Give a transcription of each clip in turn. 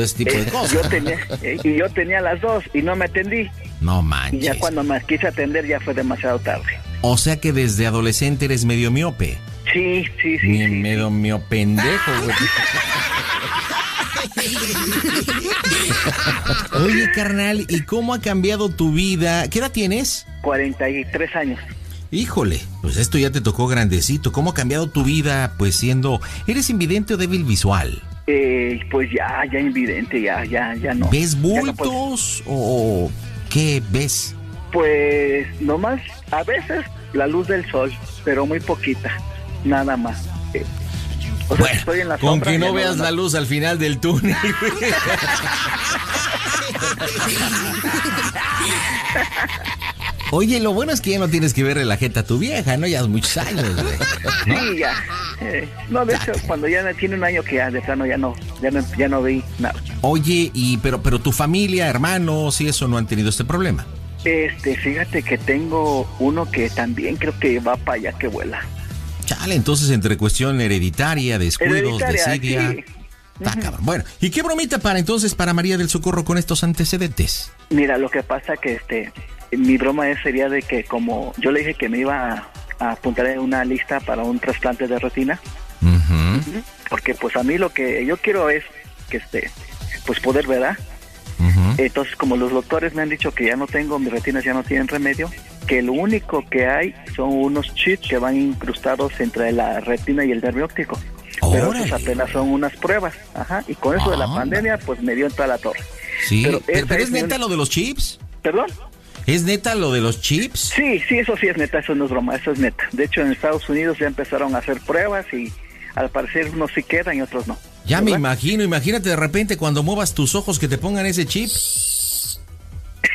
y todo ese tipo de Eh, cosas. Yo tenía, eh, y yo tenía las dos y no me atendí. No Y manches. ya cuando me quise atender ya fue demasiado tarde. O sea que desde adolescente eres medio miope. Sí, sí, sí. Ni sí. medio mio pendejo, güey. Oye, carnal, ¿y cómo ha cambiado tu vida? ¿Qué edad tienes? 43 años. Híjole, pues esto ya te tocó grandecito. ¿Cómo ha cambiado tu vida, pues siendo... ¿Eres invidente o débil visual? Eh, pues ya, ya invidente, ya, ya, ya no. ¿Ves no bultos o qué ves? Pues nomás, a veces la luz del sol, pero muy poquita, nada más. Eh, o sea, estoy en la con sombra, que no veas no- la luz al final del túnel. Oye, lo bueno es que ya no tienes que verle la jeta a tu vieja, ¿no? Ya es muchos años, güey. Sí, ya. Eh, no, de hecho, cuando ya tiene un año que ya de plano ya no, ya no, ya no vi nada. Oye, y pero, pero tu familia, hermanos y eso no han tenido este problema. Este, fíjate que tengo uno que también creo que va para allá que vuela. Chale, entonces entre cuestión hereditaria, descuidos, desidia. sí. Está cabrón. Bueno, ¿y qué bromita para entonces para María del Socorro con estos antecedentes? Mira, lo que pasa que este, mi broma es, sería de que como yo le dije que me iba a, a apuntar en una lista para un trasplante de retina, porque pues a mí lo que yo quiero es que este, pues poder ver, ujú. Entonces, como los doctores me han dicho que ya no tengo, mis retinas ya no tienen remedio, que lo único que hay son unos chips que van incrustados entre la retina y el nervio óptico. Pero esos apenas son unas pruebas. Ajá. Y con eso de la Ah. pandemia, pues me dio en toda la torre. Sí, pero, pero es neta lo de los chips. ¿Perdón? ¿Es neta lo de los chips? Sí, sí, eso sí es neta, eso no es broma, eso es neta. De hecho, en Estados Unidos ya empezaron a hacer pruebas y al parecer unos sí quedan y otros no. Ya me imagino, imagínate de repente cuando muevas tus ojos que te pongan ese chip.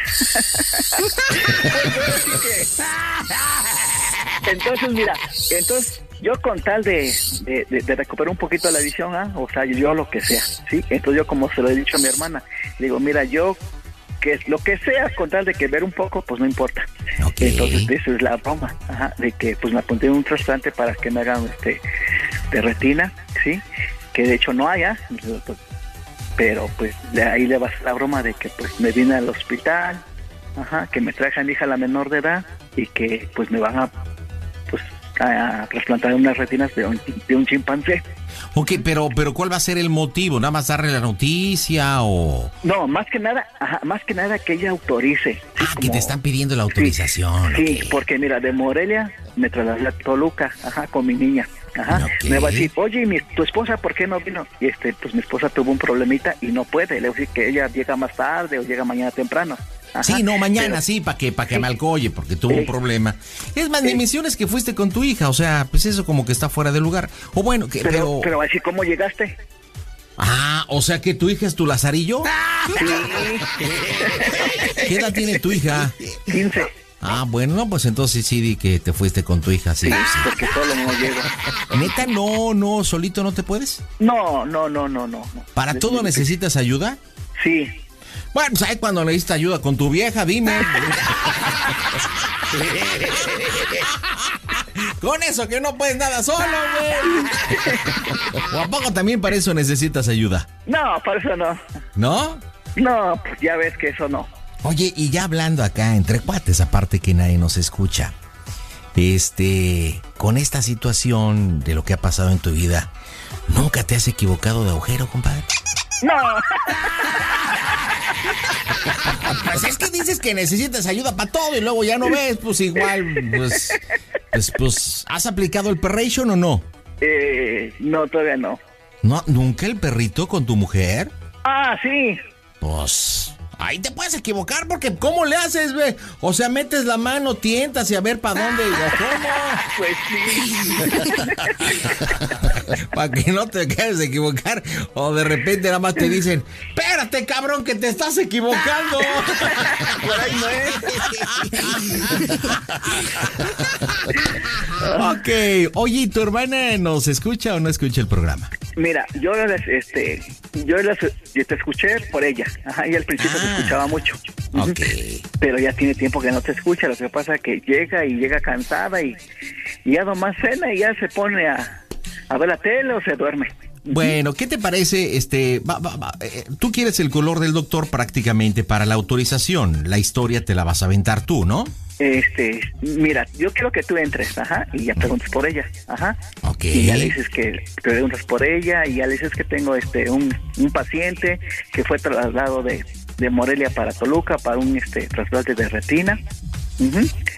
Entonces, mira, entonces yo con tal de, de, de- de recuperar un poquito la visión, ¿ah? o sea, yo lo que sea, ¿sí? Entonces yo como se lo he dicho a mi hermana, digo, mira, yo que lo que sea con tal de que ver un poco, pues no importa. Entonces esa es la broma, ajá, de que pues me apunté un trasplante para que me hagan este de retina, ¿sí? Que de hecho no haya, pero pues de ahí le va a ser la broma de que pues me vine al hospital, ajá, que me traje a mi hija la menor de edad y que pues me van a pues a trasplantar unas retinas de un, de un chimpancé. Ok, pero, pero ¿cuál va a ser el motivo? ¿Nada más darle la noticia o...? No, más que nada, ajá, más que nada que ella autorice. Ah, que te están pidiendo la autorización. Sí, porque mira, de Morelia me trasladé a Toluca, ajá, con mi niña. Ajá. Me va a decir, oye, ¿y mi, tu esposa por qué no vino? Y este, pues mi esposa tuvo un problemita y no puede. Le voy a decir que ella llega más tarde o llega mañana temprano. Ajá. Sí, no, mañana Pero- sí, para que, para que Sí. me alcoye, porque tuvo un problema. Es más, ni Sí. menciones que fuiste con tu hija, o sea, pues eso como que está fuera de lugar. O bueno, que, Pero, pero... pero así, ¿cómo llegaste? Ah, o sea que tu hija es tu lazarillo. Sí, ¿Qué edad tiene tu hija? 15. Ah, bueno, no, pues entonces sí di que te fuiste con tu hija, sí, Sí, sí. porque solo no llego. Neta, no, no, solito no te puedes. No, no, no, no. no. ¿Para todo necesitas ayuda? Sí. Bueno, pues ahí cuando necesitas ayuda con tu vieja, dime. con eso que no puedes nada solo, güey. ¿O a poco también para eso necesitas ayuda? No, por eso no. ¿No? No, pues ya ves que eso no. Oye, y ya hablando acá entre cuates, aparte que nadie nos escucha, este, con esta situación de lo que ha pasado en tu vida, ¿nunca te has equivocado de agujero, compadre? No. Pues es que dices que necesitas ayuda para todo y luego ya no ves, pues igual, pues, pues, pues, ¿has aplicado el perration o no? Eh, no, todavía no. ¿No? ¿Nunca el perrito con tu mujer? Ah, sí. Pues ahí te puedes equivocar porque ¿cómo le haces, ve? O sea, metes la mano, tientas y a ver para dónde o cómo. Pues sí. Para que no te quedes de equivocar. O de repente nada más te dicen, espérate, cabrón, que te estás equivocando. Por ahí no es. ok, oye, ¿y tu hermana nos escucha o no escucha el programa? Mira, yo este, yo les, yo te escuché por ella. Ajá, y al principio te Ah. escuchaba mucho. Ujú. Ok. Pero ya tiene tiempo que no te escucha. Lo que pasa es que llega y llega cansada y, y ya nomás cena y ya se pone a, a ver la tele o se duerme. Bueno, ¿qué te parece? Este, va, va, va, eh, tú quieres el color del doctor prácticamente para la autorización. La historia te la vas a aventar tú, ¿no? Este, mira, yo quiero que tú entres, ajá, y ya preguntas por ella, ajá. Ok. Y ya le dices que preguntas por ella y ya le dices que tengo este un, un paciente que fue trasladado de, de Morelia para Toluca para un este trasplante de retina.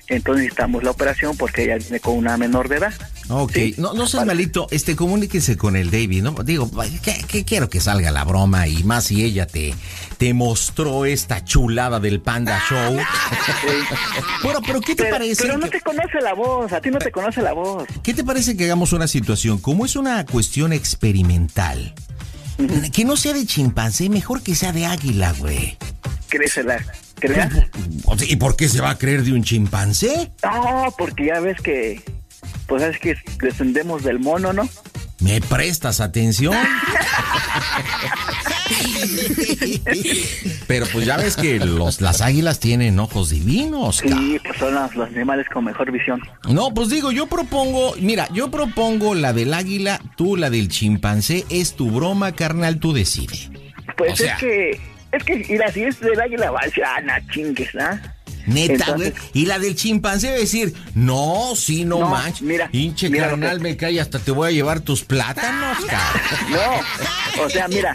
Entonces necesitamos la operación porque ella viene con una menor de edad. Ok, Sí. no, no seas malito, este, comuníquese con el David, ¿no? Digo, que, que quiero que salga la broma y más si ella te, te mostró esta chulada del Panda Show. bueno, pero ¿qué te Pero, parece? pero no que- te conoce la voz, a ti no te conoce la voz. ¿Qué te parece que hagamos una situación? Como es una cuestión experimental, que no sea de chimpancé, mejor que sea de águila, güey. Créesela, sea, ¿Y por qué se va a creer de un chimpancé? No, porque ya ves que, pues es que descendemos del mono, ¿no? ¿Me prestas atención? Pero pues ya ves que los, las águilas tienen ojos divinos. Sí, pues son los, los animales con mejor visión. No, pues digo, yo propongo, mira, yo propongo la del águila, tú la del chimpancé, es tu broma, carnal, tú decide. Pues O sea- es que, es que, mira, si es del águila, va a decir, ah, na chingues, ¿ah? Neta, güey. Y la del chimpancé va a decir, no, sí, no, No, manches. mira, Hinche mira carnal, que- me cae, hasta te voy a llevar tus plátanos, cabrón. No, o sea, mira,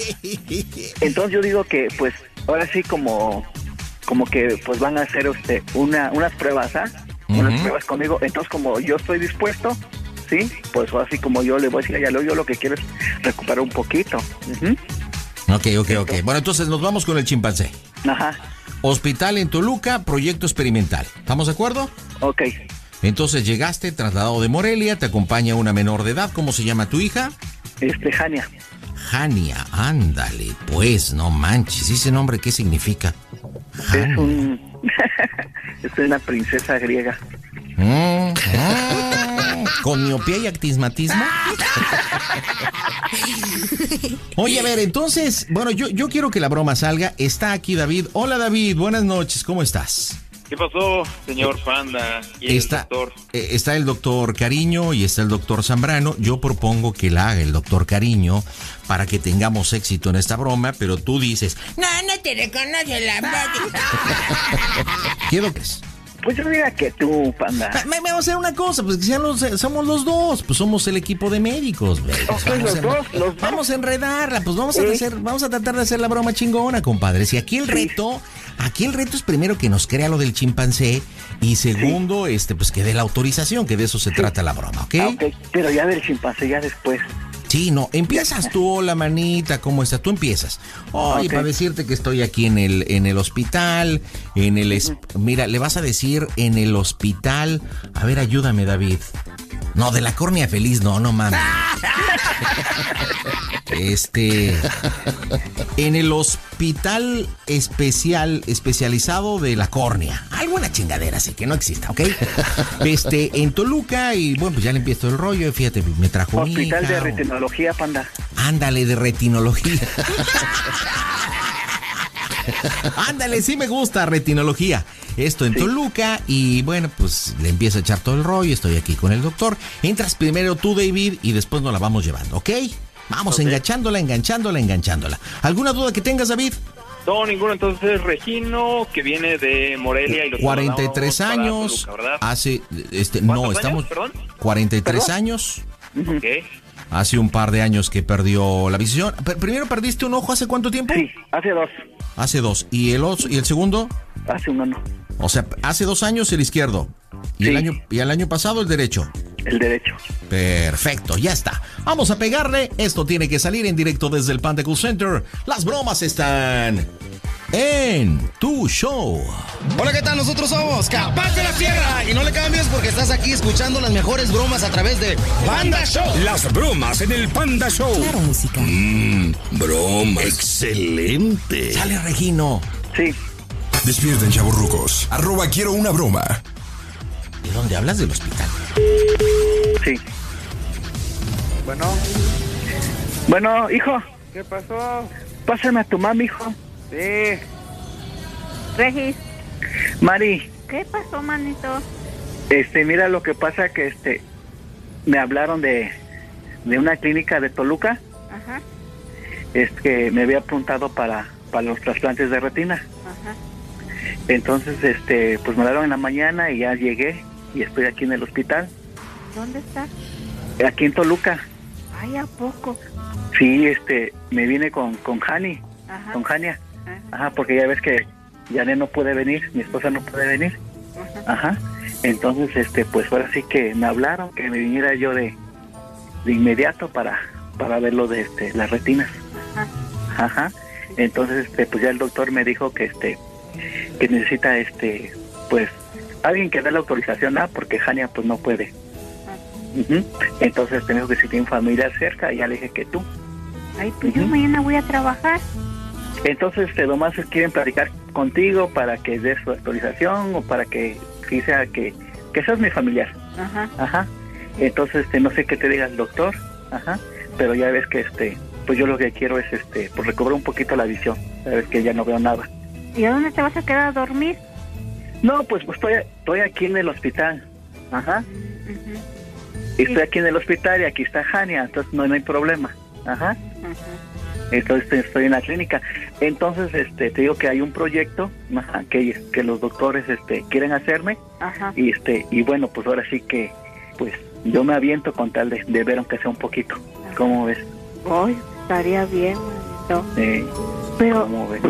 entonces yo digo que, pues, ahora sí como, como que, pues van a hacer usted una, unas pruebas, ¿ah? Unas pruebas conmigo. Entonces, como yo estoy dispuesto, ¿sí? Pues así como yo le voy a decir a ella, "Lo- yo lo que quiero es recuperar un poquito. Ujú. Ok, ok, ok. Bueno, entonces nos vamos con el chimpancé. Ajá, Hospital en Toluca, proyecto experimental. ¿Estamos de acuerdo? ok. Entonces llegaste, trasladado de Morelia, te acompaña una menor de edad. ¿Cómo se llama tu hija? Este, Jania. Jania, ándale, pues, no manches. ¿Ese nombre qué significa? Es un... es una princesa griega. Mm, mm, ¿Con miopía y actismatismo? Oye, a ver, entonces, bueno, yo, yo quiero que la broma salga. Está aquí David. Hola David, buenas noches, ¿cómo estás? ¿Qué pasó, señor Panda y el Está, doctor? eh, está el doctor Cariño y está el doctor Zambrano. Yo propongo que la haga el doctor Cariño para que tengamos éxito en esta broma, pero tú dices, no, no te reconoce la voz". ¿Qué doctores? Pues yo diría que tú, panda. Ah, Me, me vamos a hacer una cosa, pues que sean los, eh, somos los dos, pues somos el equipo de médicos. Pues Ok, vamos, los a, dos, los dos. vamos a enredarla, pues vamos a hacer, vamos a tratar de hacer la broma chingona, compadre. Si aquí el Sí. reto, aquí el reto es primero que nos crea lo del chimpancé y segundo, este, pues que dé la autorización, que de eso se trata la broma, ¿ok? Ah, ok, pero ya del chimpancé, ya después. Sí, no, empiezas tú, hola manita, ¿cómo estás? Tú empiezas. Oye, Ok. para decirte que estoy aquí en el, en el hospital, en el... es- Mira, le vas a decir en el hospital... A ver, ayúdame, David. No, de la córnea feliz, no, no mames. Este... En el hospital especial, especializado de la córnea. Alguna chingadera así, que no exista, ¿ok? Este, en Toluca, y bueno, pues ya le empiezo el rollo, fíjate, me trajo mi Hospital de hija, retinología, panda. Ándale, de retinología. Ándale, sí me gusta retinología. Esto en Sí. Toluca y bueno, pues le empiezo a echar todo el rollo, estoy aquí con el doctor. Entras primero tú, David, y después nos la vamos llevando, ¿ok? Vamos enganchándola, enganchándola, enganchándola. ¿Alguna duda que tengas, David? No, ninguno. Entonces, Regino, que viene de Morelia y lo 43 trasladamos para años. Toluca. Hace, este, no, ¿Cuántos estamos... años, perdón? 43 ¿Perdón? años. Ok. Hace un par de años que perdió la visión. Primero perdiste un ojo, ¿hace cuánto tiempo? Sí, hace dos. Hace dos. ¿Y el, otro- y el segundo? Hace un año. O sea, hace dos años el izquierdo. Y, Sí. el, año, y el año pasado el derecho. El derecho. Perfecto, ya está. Vamos a pegarle. Esto tiene que salir en directo desde el Panda Cool Center. Las bromas están en tu show. Hola, ¿qué tal? Nosotros somos Capaz de la Sierra y no le cambies porque estás aquí escuchando las mejores bromas a través de Banda Show. Las bromas en el Panda Show. Claro, música. Bromas. Excelente. Sale Regino. Sí, Despierten, chavorrucos. Arroba quiero una broma. ¿De dónde hablas del hospital? sí. Bueno, Bueno, hijo, ¿qué pasó? pásame a tu mami, hijo. Sí, Regis, Mari, ¿qué pasó, manito? este, mira lo que pasa que este, me hablaron de, de una clínica de Toluca, Ajá, es que me había apuntado para, para los trasplantes de retina. ajá. Entonces, este, pues me hablaron en la mañana y ya llegué y estoy aquí en el hospital, ¿Dónde estás? aquí en Toluca. Ay, ¿a poco? Sí, este, me vine con, con Hani, Ajá. con Hania. Ajá. Ajá, porque ya ves que Janet no puede venir, mi esposa no puede venir. Ajá. Ajá. Entonces, este, pues ahora sí que me hablaron que me viniera yo de, de inmediato para, para ver lo de este, las retinas. Ajá. Ajá. Entonces, este, pues ya el doctor me dijo que este, que necesita este, pues, alguien que dé la autorización, ah, porque Jania pues no puede. Ujú. Entonces me dijo que si tiene familia cerca, ya le dije que tú. Ay, pues yo mañana voy a trabajar. Entonces, este, nomás quieren platicar contigo para que des su autorización o para que, que sea que, que seas mi familiar. Ajá. Ajá. Entonces, este, no sé qué te diga el doctor. Ajá. Pero ya ves que, este, pues yo lo que quiero es, este, pues recobrar un poquito la visión. Ya ves que ya no veo nada. ¿Y a dónde te vas a quedar a dormir? No, pues, pues estoy, estoy aquí en el hospital. Ajá. Ujú, Estoy aquí en el hospital y aquí está Jania, entonces no, no hay problema. Ajá. Entonces estoy en la clínica. Entonces, este, te digo que hay un proyecto ajá, que, que los doctores, este, quieren hacerme Ajá. y este, y bueno, pues ahora sí que, pues, yo me aviento con tal de, de ver aunque sea un poquito. ¿Cómo ves? Ay, estaría bien. Eh, Pero, ¿Cómo ves?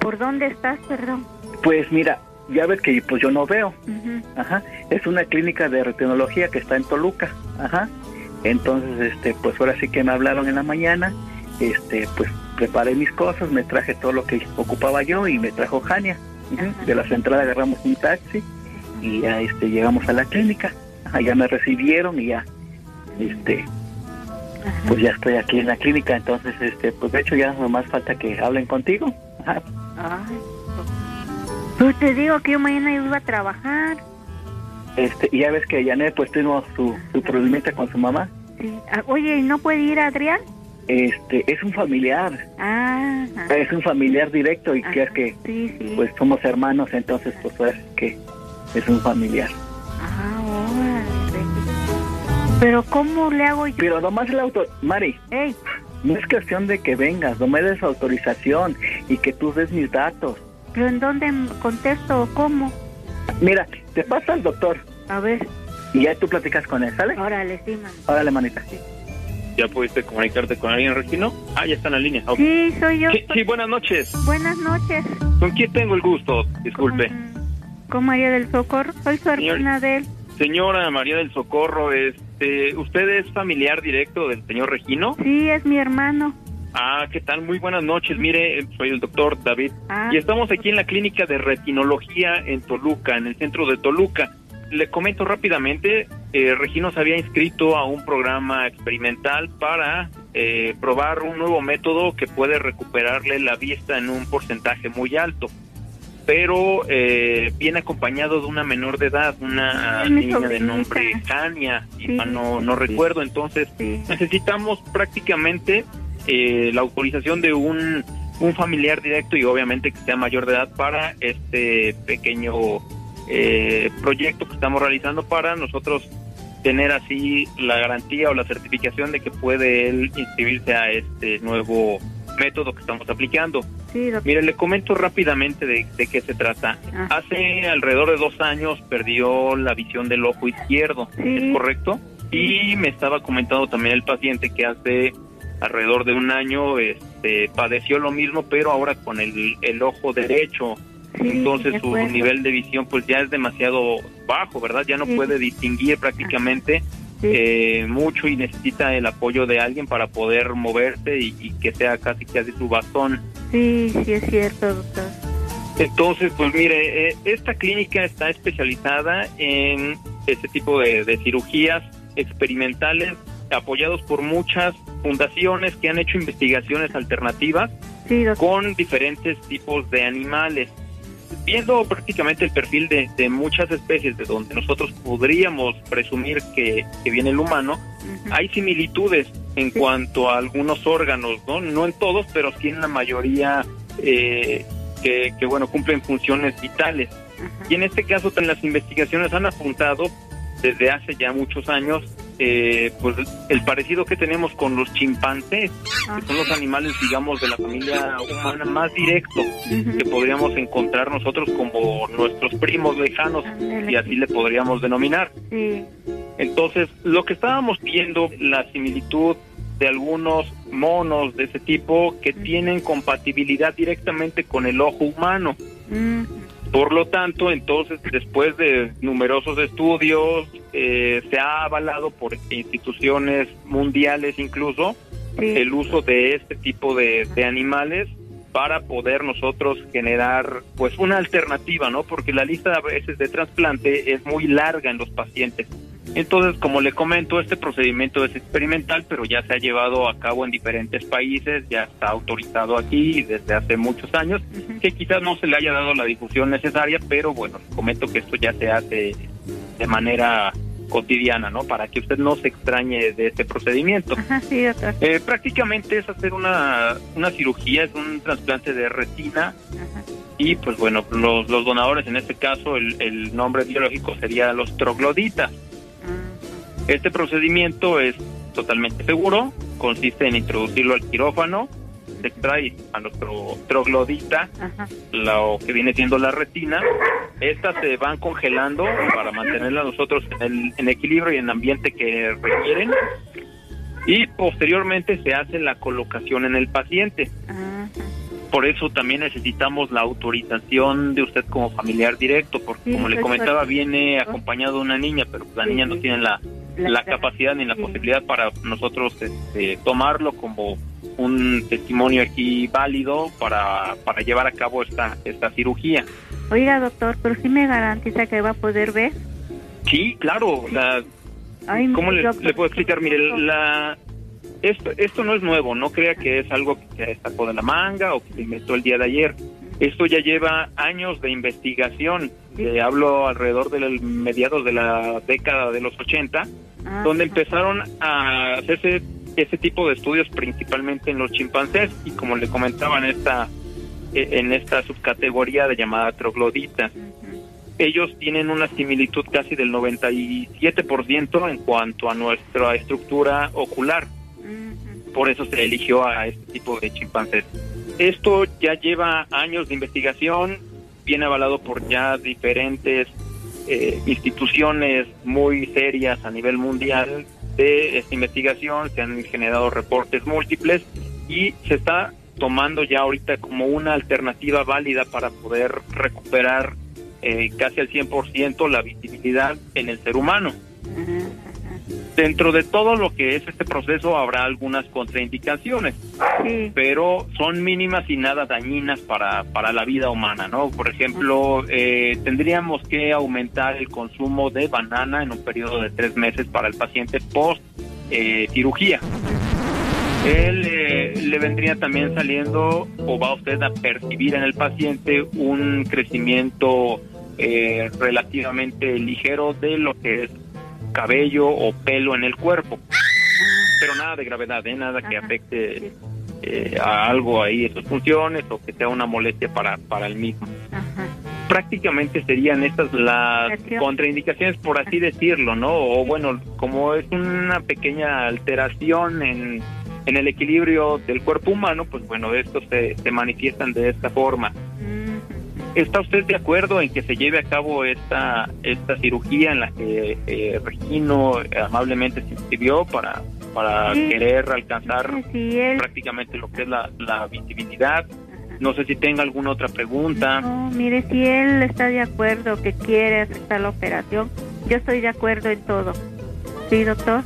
¿por dónde estás, perdón? Pues mira, ya ves que pues yo no veo. Ajá. Es una clínica de retinología que está en Toluca. Ajá. Entonces, este, pues ahora sí que me hablaron en la mañana. Este, pues preparé mis cosas, me traje todo lo que ocupaba yo y me trajo Jania. Ajá. De la central agarramos un taxi y ya este, llegamos a la clínica. Ajá, ya me recibieron y ya, este, Ajá. pues ya estoy aquí en la clínica. Entonces, este, pues de hecho ya nomás falta que hablen contigo. Ajá. Ay, pues te digo que yo mañana iba a trabajar. Este, y ya ves que Janet pues tuvo su, su problemita con su mamá. Sí. Ah, Oye, ¿y no puede ir Adrián? Este, es un familiar, Ah, es un familiar directo y que es que Sí, sí. pues somos hermanos, entonces pues es que es un familiar. Ah, órale. Pero ¿cómo le hago yo? Pero nomás el auto, Mari, Ey, no es cuestión de que vengas, no me des autorización y que tú des mis datos. ¿Pero en dónde contesto o cómo? Mira, te pasa al doctor A ver, y ya tú platicas con él, ¿sale? órale, sí, man. Órale, manita. ¿Ya pudiste comunicarte con alguien, Regino? Ah, ya está en la línea. Sí, soy yo. Sí, sí, buenas noches. Buenas noches. ¿Con quién tengo el gusto? Disculpe. Con, con María del Socorro. Soy su Señor- hermana de él. Señora María del Socorro, este, ¿usted es familiar directo del señor Regino? Sí, es mi hermano. Ah, ¿qué tal? Muy buenas noches. Mire, soy el doctor David Ah, y estamos aquí en la clínica de retinología en Toluca, en el centro de Toluca. Le comento rápidamente, eh, Regino se había inscrito a un programa experimental para eh, probar un nuevo método que puede recuperarle la vista en un porcentaje muy alto, pero eh, viene acompañado de una menor de edad, una niña de nombre Kania, y Sí, no, no sí. recuerdo, entonces necesitamos prácticamente eh, la autorización de un, un familiar directo y obviamente que sea mayor de edad para este pequeño eh, proyecto que estamos realizando para nosotros tener así la garantía o la certificación de que puede él inscribirse a este nuevo método que estamos aplicando. Sí. Mire, le comento rápidamente de, de qué se trata. Ah. Hace alrededor de dos años perdió la visión del ojo izquierdo, Sí. ¿es correcto? Y me estaba comentando también el paciente que hace alrededor de un año este, padeció lo mismo, pero ahora con el, el ojo derecho. Sí, Entonces de su nivel de visión pues ya es demasiado bajo, ¿verdad? Ya no Sí. puede distinguir prácticamente Sí. eh, mucho y necesita el apoyo de alguien para poder moverse y, y que sea casi casi su bastón. Sí, sí es cierto, doctor. Entonces, pues mire, eh, esta clínica está especializada en este tipo de, de cirugías experimentales apoyados por muchas fundaciones que han hecho investigaciones alternativas Sí, con diferentes tipos de animales. Viendo prácticamente el perfil de, de muchas especies de donde nosotros podríamos presumir que, que viene el humano, hay similitudes en Sí. cuanto a algunos órganos, ¿no? No en todos, pero sí en la mayoría eh, que, que, bueno, cumplen funciones vitales. Y en este caso, las investigaciones han apuntado desde hace ya muchos años eh, pues el parecido que tenemos con los chimpancés, que son los animales, digamos, de la familia humana más directo que podríamos encontrar nosotros como nuestros primos lejanos, y así le podríamos denominar. Entonces, lo que estábamos viendo, la similitud de algunos monos de ese tipo que tienen compatibilidad directamente con el ojo humano. Por lo tanto, entonces, después de numerosos estudios, eh, se ha avalado por instituciones mundiales incluso el uso de este tipo de, de animales para poder nosotros generar pues una alternativa, ¿no? Porque la lista a veces de trasplante es muy larga en los pacientes. Entonces, como le comento, este procedimiento es experimental, pero ya se ha llevado a cabo en diferentes países, ya está autorizado aquí desde hace muchos años, que quizás no se le haya dado la difusión necesaria, pero bueno, comento que esto ya se hace de manera cotidiana, ¿no? Para que usted no se extrañe de este procedimiento. Ajá, sí. Eh, prácticamente es hacer una, una cirugía, es un trasplante de retina Ajá. y pues bueno, los, los donadores en este caso, el, el nombre biológico sería los trogloditas. Este procedimiento es totalmente seguro, consiste en introducirlo al quirófano, se extrae a nuestro troglodita, Ajá. lo que viene siendo la retina, estas se van congelando para mantenerlas nosotros en, el, en equilibrio y en ambiente que requieren y posteriormente se hace la colocación en el paciente. Ajá. Por eso también necesitamos la autorización de usted como familiar directo, porque Sí, como le soy comentaba, viene acompañado de una niña, pero la Sí, niña no sí. tiene la, La- capacidad ni la posibilidad para nosotros este, tomarlo como un testimonio aquí válido para, para llevar a cabo esta, esta cirugía. Oiga, doctor, pero sí me garantiza que va a poder ver. Sí, claro. La, Ay, ¿Cómo le, le puedo explicar? Mire, la, esto, esto no es nuevo, no crea que es algo que se sacó de la manga o que se inventó el día de ayer. Esto ya lleva años de investigación. Le hablo alrededor de mediados de la década de los 80, Ah, donde empezaron a hacerse ese tipo de estudios principalmente en los chimpancés y como le comentaba en esta eh, en esta subcategoría de llamada troglodita. Ellos tienen una similitud casi del 97% en cuanto a nuestra estructura ocular. Por eso se eligió a este tipo de chimpancés. Esto ya lleva años de investigación, viene avalado por ya diferentes eh, instituciones muy serias a nivel mundial de esta investigación, se han generado reportes múltiples y se está tomando ya ahorita como una alternativa válida para poder recuperar eh, casi al 100% la visibilidad en el ser humano. Dentro de todo lo que es este proceso habrá algunas contraindicaciones. Sí. pero son mínimas y nada dañinas para, para la vida humana, ¿no? Por ejemplo, eh, tendríamos que aumentar el consumo de banana en un periodo de tres meses para el paciente post eh, cirugía. Él eh, le vendría también saliendo o va usted a percibir en el paciente un crecimiento eh, relativamente ligero de lo que es cabello o pelo en el cuerpo, pero nada de gravedad, ¿eh? nada que Ajá. afecte eh, a algo ahí de sus funciones o que sea una molestia para, para el mismo. Ajá. Prácticamente serían estas las contraindicaciones, por así decirlo, ¿no? O bueno, como es una pequeña alteración en, en el equilibrio del cuerpo humano, pues bueno, estos se, se manifiestan de esta forma. Ujú. ¿Está usted de acuerdo en que se lleve a cabo esta esta cirugía en la que eh, Regino amablemente se inscribió para, para Sí. querer alcanzar Sí, él. prácticamente lo que es la, la visibilidad? No sé si tenga alguna otra pregunta. No, mire, si él está de acuerdo que quiere aceptar la operación, yo estoy de acuerdo en todo. ¿Sí, doctor?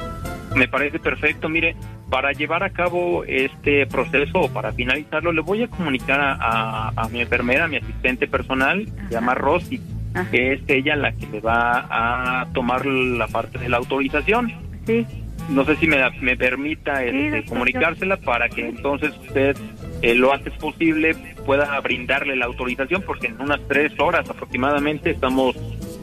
Me parece perfecto. Mire, para llevar a cabo este proceso o para finalizarlo, le voy a comunicar a, a- a mi enfermera, a mi asistente personal, se llama Rosy, Ajá. que es ella la que le va a tomar la parte de la autorización. Sí. No sé si me, me permita este, comunicársela para que entonces usted eh, lo antes posible pueda brindarle la autorización, porque en unas tres horas aproximadamente estamos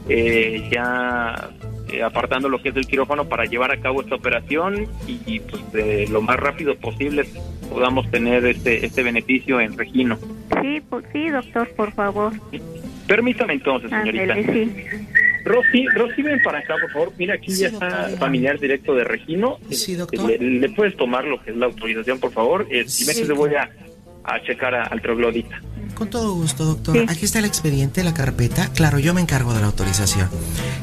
eh, ya eh, apartando lo que es el quirófano para llevar a cabo esta operación y, y, pues de lo más rápido posible podamos tener este, este beneficio en Regino. Sí, pues, sí, doctor, por favor. Permítame entonces, señorita. Ándele, sí. Rosy, Rosy, ven para acá, por favor. Mira, aquí Sí, ya está doctor, familiar directo de Regino. Sí, Eh, doctor. Le, le puedes tomar lo que es la autorización, por favor? Eh, si me Sí. te voy a, a checar a- al troglodita. Con todo gusto, doctor. Sí. Aquí está el expediente, la carpeta. Claro, yo me encargo de la autorización.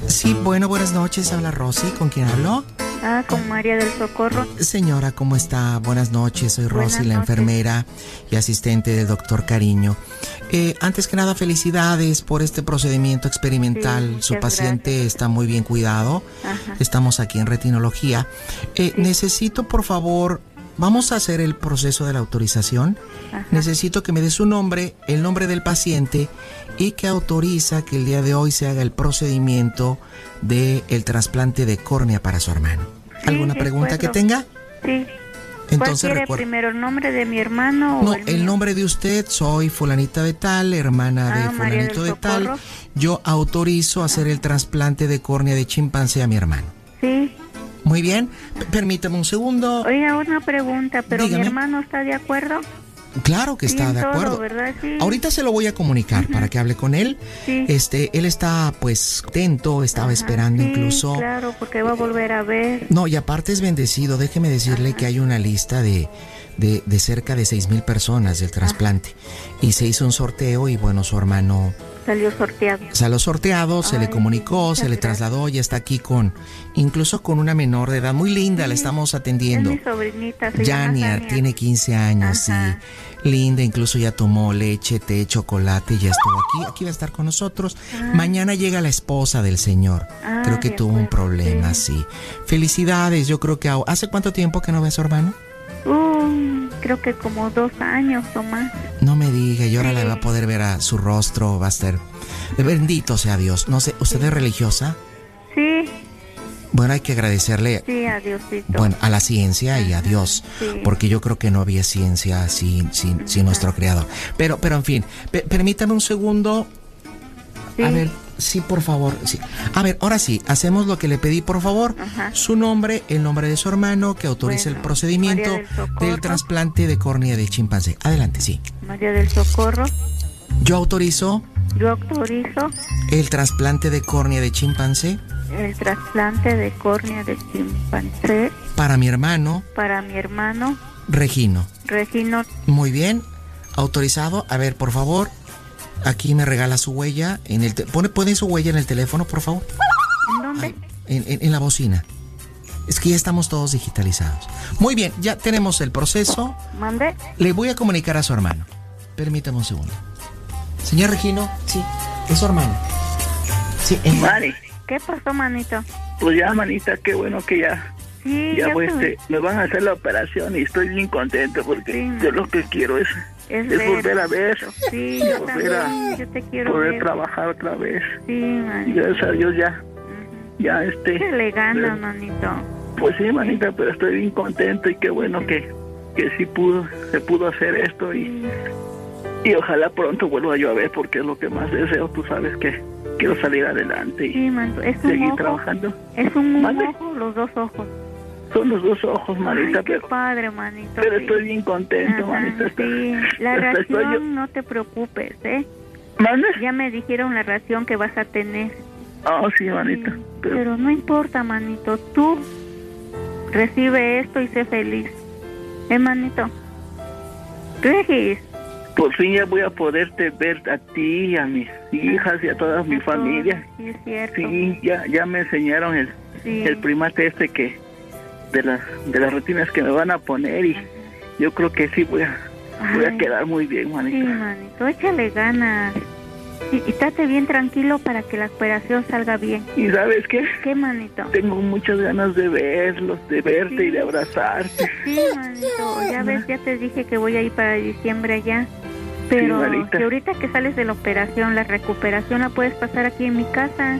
Sí, bueno, buenas noches. Habla Rosy. ¿Con quién hablo? Ah, con María del Socorro. Señora, ¿cómo está? Buenas noches. Soy Buenas Rosy, la noches. enfermera y asistente del doctor Cariño. Eh, antes que nada, felicidades por este procedimiento experimental. Sí, Su paciente gracias. está muy bien cuidado. Ajá. Estamos aquí en retinología. Eh, Necesito, por favor, vamos a hacer el proceso de la autorización. Ajá. Necesito que me dé su nombre, el nombre del paciente y que autoriza que el día de hoy se haga el procedimiento del el trasplante de córnea para su hermano. Sí, ¿Alguna de pregunta que tenga? Sí. Entonces ¿Cuál quiere recuerda- primero, el nombre de mi hermano No, o el mío? nombre de usted, soy fulanita de tal, hermana de Ah, María fulanito de tal. Yo autorizo hacer el trasplante de córnea de chimpancé a mi hermano. Sí. Muy bien, P- permítame un segundo. Oiga, una pregunta, ¿pero Dígame. mi hermano está de acuerdo? Claro que Sí, está de acuerdo. Ahorita se lo voy a comunicar para que hable con él. Sí. Este, él está pues atento, estaba Ajá, esperando incluso. claro, porque va a volver a ver. No, y aparte es bendecido. Déjeme decirle que hay una lista de, de, de cerca de seis mil personas del trasplante. Y se hizo un sorteo y bueno, su hermano Salió sorteado. salió sorteado, se le comunicó, se le gracias. trasladó, ya está aquí con, incluso con una menor de edad muy linda, la estamos atendiendo. Es mi sobrinita, se Tania. tiene 15 años, Ajá. sí. Linda, incluso ya tomó leche, té, chocolate, ya estuvo aquí. Aquí va a estar con nosotros. Mañana llega la esposa del señor. Ah, creo que de tuvo un problema, sí. Felicidades, yo creo que... ¿Hace cuánto tiempo que no ve a su hermano? Uh, creo que como dos años o más. No me diga, y ahora Sí. la va a poder ver a su rostro, va a estar... Bendito sea Dios. No sé, ¿usted es religiosa? Sí, Bueno, hay que agradecerle sí, adiosito. bueno, a la ciencia y a Dios, Sí. porque yo creo que no había ciencia sin, sin, sin nuestro creador. Pero, pero en fin, pe- permítame un segundo. Sí. A ver, sí, por favor. Sí. A ver, ahora sí, hacemos lo que le pedí, por favor. Ajá. Su nombre, el nombre de su hermano, que autorice el procedimiento del trasplante de córnea de chimpancé. Adelante, sí. María del Socorro. Yo autorizo Yo autorizo el trasplante de córnea de chimpancé el trasplante de córnea de chimpancé para mi hermano, para mi hermano Regino. Regino. Muy bien, autorizado. A ver, por favor, aquí me regala su huella. En el te- pone, pone su huella en el teléfono, por favor. ¿En dónde? En, en- en la bocina. Es que ya estamos todos digitalizados. Muy bien, ya tenemos el proceso. ¿Mande? Le voy a comunicar a su hermano. Permítame un segundo. Señor Regino, sí, es su hermano. Sí, en- Mari, ¿Qué pasó, manito? pues ya, manita, qué bueno que ya, Sí, ya ya pues, fue. este, me van a hacer la operación y estoy bien contento porque Sí, yo lo que quiero es, Es, es volver a ver, Sí, yo volver a también. Yo te quiero poder ver. trabajar otra vez. Sí, Y gracias a Dios ya, ya este... le ganas, manito. Pues sí, manita, pero estoy bien contento y qué bueno que, que sí pudo, se pudo hacer esto y, y ojalá pronto vuelva yo a ver porque es lo que más deseo, tú sabes que quiero salir adelante y Sí, manito. Es un seguir ojo. trabajando. Es un, un ojo, los dos ojos. Son los dos ojos, manita, Ay, qué pero, padre, manito. pero sí. estoy bien contento, Ajá, manita. Sí. La hasta estoy yo- ración, no te preocupes, ¿eh? ¿Mande? Ya me dijeron la ración que vas a tener. Ah, sí, manita. Sí, Pero, Pero no importa, manito. Tú recibe esto y sé feliz. ¿Eh, manito? Regis. por fin ya voy a poderte ver a ti, a mis hijas y a toda mi familia. Sí, es cierto. Sí, ya, ya me enseñaron el, Sí. el primate este que de las de las rutinas que me van a poner y yo creo que sí voy a voy a quedar muy bien Sí, manita manito. Échale ganas. Sí, y estate bien tranquilo para que la operación salga bien. y sabes qué ¿Qué, manito? tengo muchas ganas de verlos de verte y de abrazarte Sí, manito. Ya ves, ya te dije que voy a ir para diciembre allá. Pero manita. que ahorita que sales de la operación, la recuperación la puedes pasar aquí en mi casa.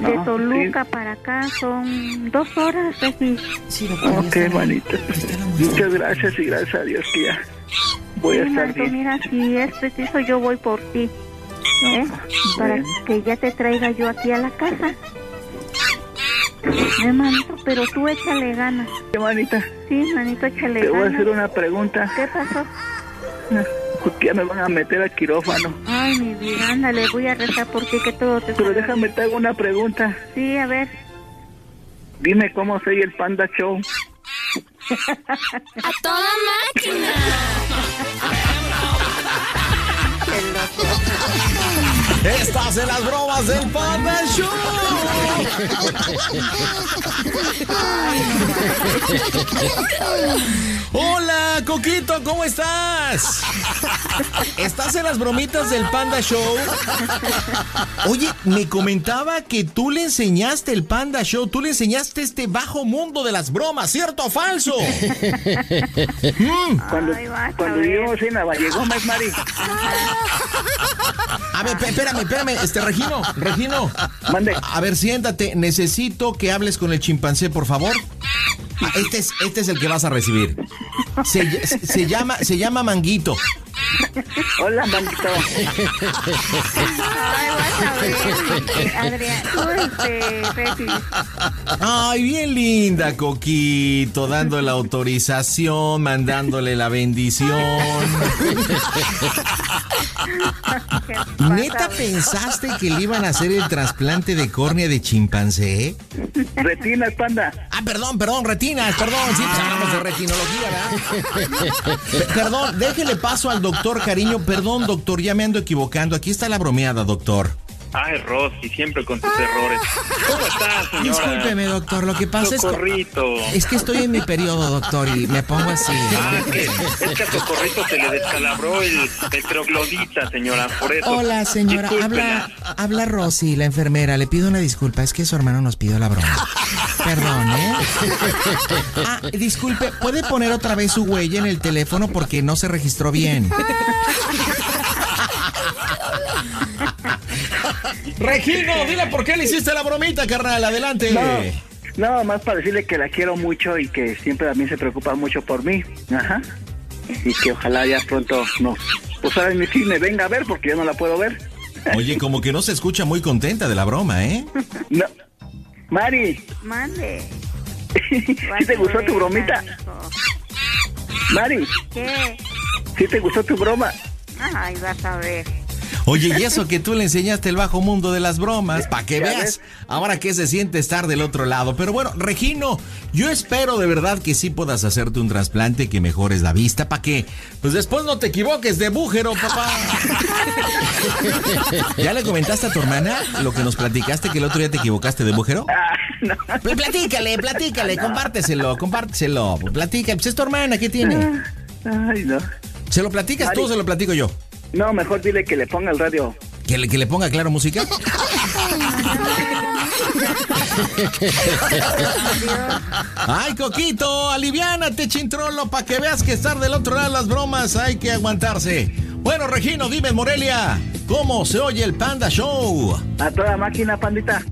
De Ah, Toluca para acá son dos horas, Regis. sí, doctor, ok está está muestra. muchas gracias y gracias a Dios que ya voy a estar manito, bien mira, si es preciso, yo voy por ti. ¿eh? Para que ya te traiga yo aquí a la casa. Eh, manito, pero tú échale ganas. ¿Qué, manita Sí, manito, échale te voy a ganas. hacer una pregunta ¿Qué pasó? Porque ya me van a meter al quirófano Ay, mi vida, ándale, voy a rezar por ti, que todo te Pero déjame te hago una pregunta. Sí, a ver. Dime cómo soy el Panda Show. A toda máquina. Estás en las bromas del Panda Show. Hola, Coquito, ¿cómo estás? ¿Estás en las bromitas del Panda Show? Oye, me comentaba que tú le enseñaste el Panda Show, tú le enseñaste este bajo mundo de las bromas, ¿cierto o falso? Mm. Cuando, Ay, cuando vivimos en es Mari. A ver, espérame, espérame, este Regino, Regino. Mande. A ver, siéntate. Necesito que hables con el chimpancé, por favor. Ah, Este es, este es el que vas a recibir. Se, se- se llama, se llama Manguito. Hola, Manguito. Ay, vas a ver. Adrián. Ay, bien linda, Coquito, dándole la autorización, mandándole la bendición. ¿Qué vas ¿Neta? Pensaste que le iban a hacer el trasplante de córnea de chimpancé? Retinas, Panda. Ah, perdón, perdón, retinas, perdón, sí, pues hablamos de retinología, ¿verdad? Pe- Perdón, déjele paso al doctor, cariño. Perdón, doctor, ya me ando equivocando. Aquí está la bromeada, doctor. Ay, Rosy, siempre con tus errores. ¿Cómo estás, señora? Discúlpeme, doctor, lo que pasa es que... Es que estoy en mi periodo, doctor, y me pongo así. Ah, que, es que a Socorrito se le descalabró el, el troglodita, señora, por eso. Hola, señora. Habla, habla Rosy, la enfermera. Le pido una disculpa. Es que su hermano nos pidió la broma. Perdón, ¿eh? Ah, disculpe, ¿puede poner otra vez su huella en el teléfono porque no se registró bien? Regino, dile por qué le hiciste la bromita, carnal. Adelante. No, nada más para decirle que la quiero mucho y que siempre también se preocupa mucho por mí. Ajá. Y que ojalá ya pronto nos... Pues ahora ni si me venga a ver porque yo no la puedo ver. Oye, como que no se escucha muy contenta de la broma, ¿eh? No. Mari, Mande. ¿sí te gustó tu bromita? Mari, ¿Qué? ¿sí te gustó tu broma? Ay, vas a ver. Oye, y eso que tú le enseñaste el bajo mundo de las bromas, para que veas ahora qué se siente estar del otro lado. Pero bueno, Regino, yo espero de verdad que sí puedas hacerte un trasplante, que mejores la vista, para que pues después no te equivoques de bújero, papá. ¿Ya le comentaste a tu hermana lo que nos platicaste que el otro día te equivocaste de bújero? Ah, no. Pues platícale, platícale, compárteselo, compárteselo, platícale. Pues es tu hermana, ¿qué tiene? Ay, no. ¿Se lo platicas tú o se lo platico yo? No, mejor dile que le ponga el radio. ¿Que le, que le ponga claro música? Ay, Coquito, aliviánate, chintrolo, para que veas que estar del otro lado las bromas hay que aguantarse. Bueno, Regino, dime, Morelia, ¿cómo se oye el Panda Show? A toda máquina, pandita.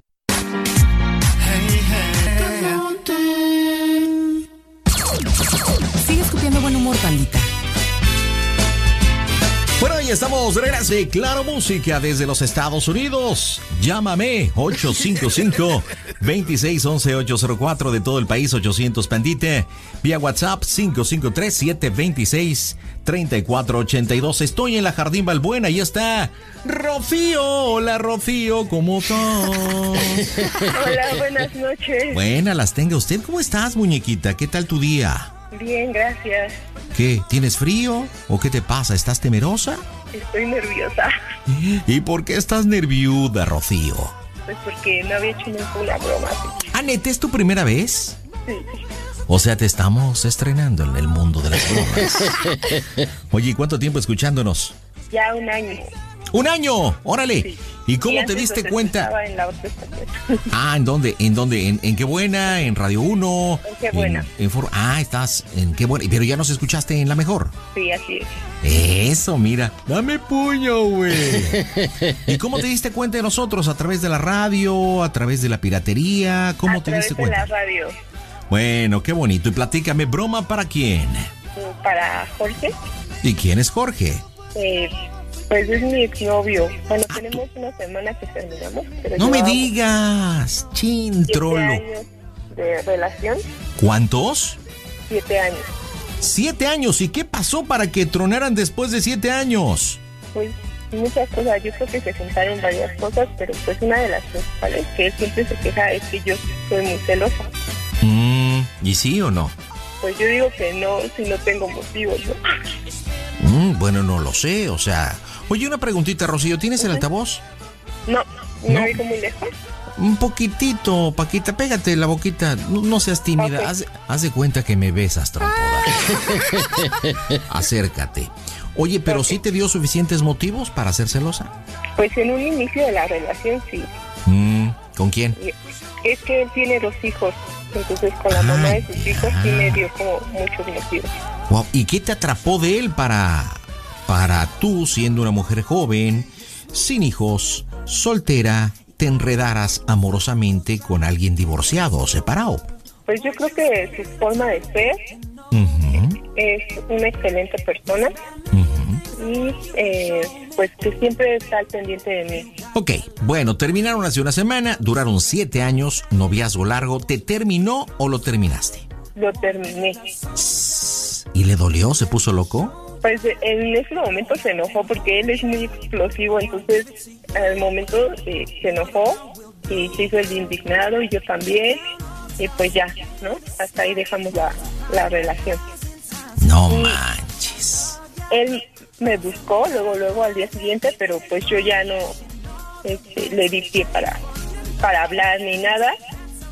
Y estamos de regreso de Claro Música desde los Estados Unidos. Llámame 855-2611-804 de todo el país, 800 Pandite. Vía WhatsApp 553-726-3482. Estoy en la Jardín Balbuena y está Rocío. Hola, Rocío, ¿cómo estás? Hola, buenas noches. Buena, las tenga usted. ¿Cómo estás, muñequita? ¿Qué tal tu día? Bien, gracias. ¿Qué? ¿Tienes frío? ¿O qué te pasa? ¿Estás temerosa? Estoy nerviosa. ¿Y por qué estás nerviuda, Rocío? Pues porque no había hecho nunca una broma así. Anete, ¿es tu primera vez? Sí. O sea, te estamos estrenando en el mundo de las bromas. Oye, ¿y cuánto tiempo escuchándonos? Ya un año. ¡Un año! ¡Órale! Sí. ¿Y cómo Y te diste cuenta? en la otra. Ah, ¿en dónde? ¿En dónde? ¿En, en qué buena? ¿En Radio 1? En Qué Buena. En, For- ah, estás en qué buena. Pero ya nos escuchaste en la mejor. Sí, así es. Eso, mira. Dame puño, güey. ¿Y cómo te diste cuenta de nosotros? ¿A través de la radio? ¿A través de la piratería? ¿Cómo a te través diste de cuenta? la radio. Bueno, qué bonito. Y platícame, ¿broma para quién? Para Jorge, ¿Y quién es Jorge? eh, pues es mi exnovio. Bueno, tenemos una semana que terminamos. Pero Ah, No me digas, chin trolo. años de relación, ¿Cuántos? siete años. Siete años. ¿Y qué pasó para que tronaran después de siete años? Pues muchas cosas. Yo creo que se juntaron varias cosas, pero pues una de las principales que siempre se queja es que yo soy muy celosa. Mm, ¿Y sí o no? Pues yo digo que no, si no tengo motivos, ¿no? Mm, bueno, no lo sé, o sea... Oye, una preguntita, Rocío, ¿tienes el altavoz? No, no, No. muy lejos. Un poquitito, Paquita, pégate la boquita, no, no seas tímida, haz, haz de cuenta que me besas, trompuda. Acércate. Oye, pero sí te dio suficientes motivos para ser celosa. Pues en un inicio de la relación sí. Mm, ¿Con quién? Es que él tiene dos hijos, entonces con la mamá de sus hijos sí me dio como muchos motivos. Wow, ¿Y qué te atrapó de él para, para tú, siendo una mujer joven, sin hijos, soltera, te enredaras amorosamente con alguien divorciado o separado? Pues yo creo que su forma de ser es una excelente persona y eh, pues que siempre está al pendiente de mí. Ok, bueno, terminaron hace una semana, duraron siete años, noviazgo largo. ¿Te terminó o lo terminaste? Lo terminé. ¿Y le dolió? ¿Se puso loco? Pues en ese momento se enojó porque él es muy explosivo, entonces al momento eh, se enojó y se hizo el indignado y yo también y pues ya, ¿no? Hasta ahí dejamos la, la relación. No Y manches. Él me buscó luego, luego al día siguiente, pero pues yo ya no este, le di pie para, para hablar ni nada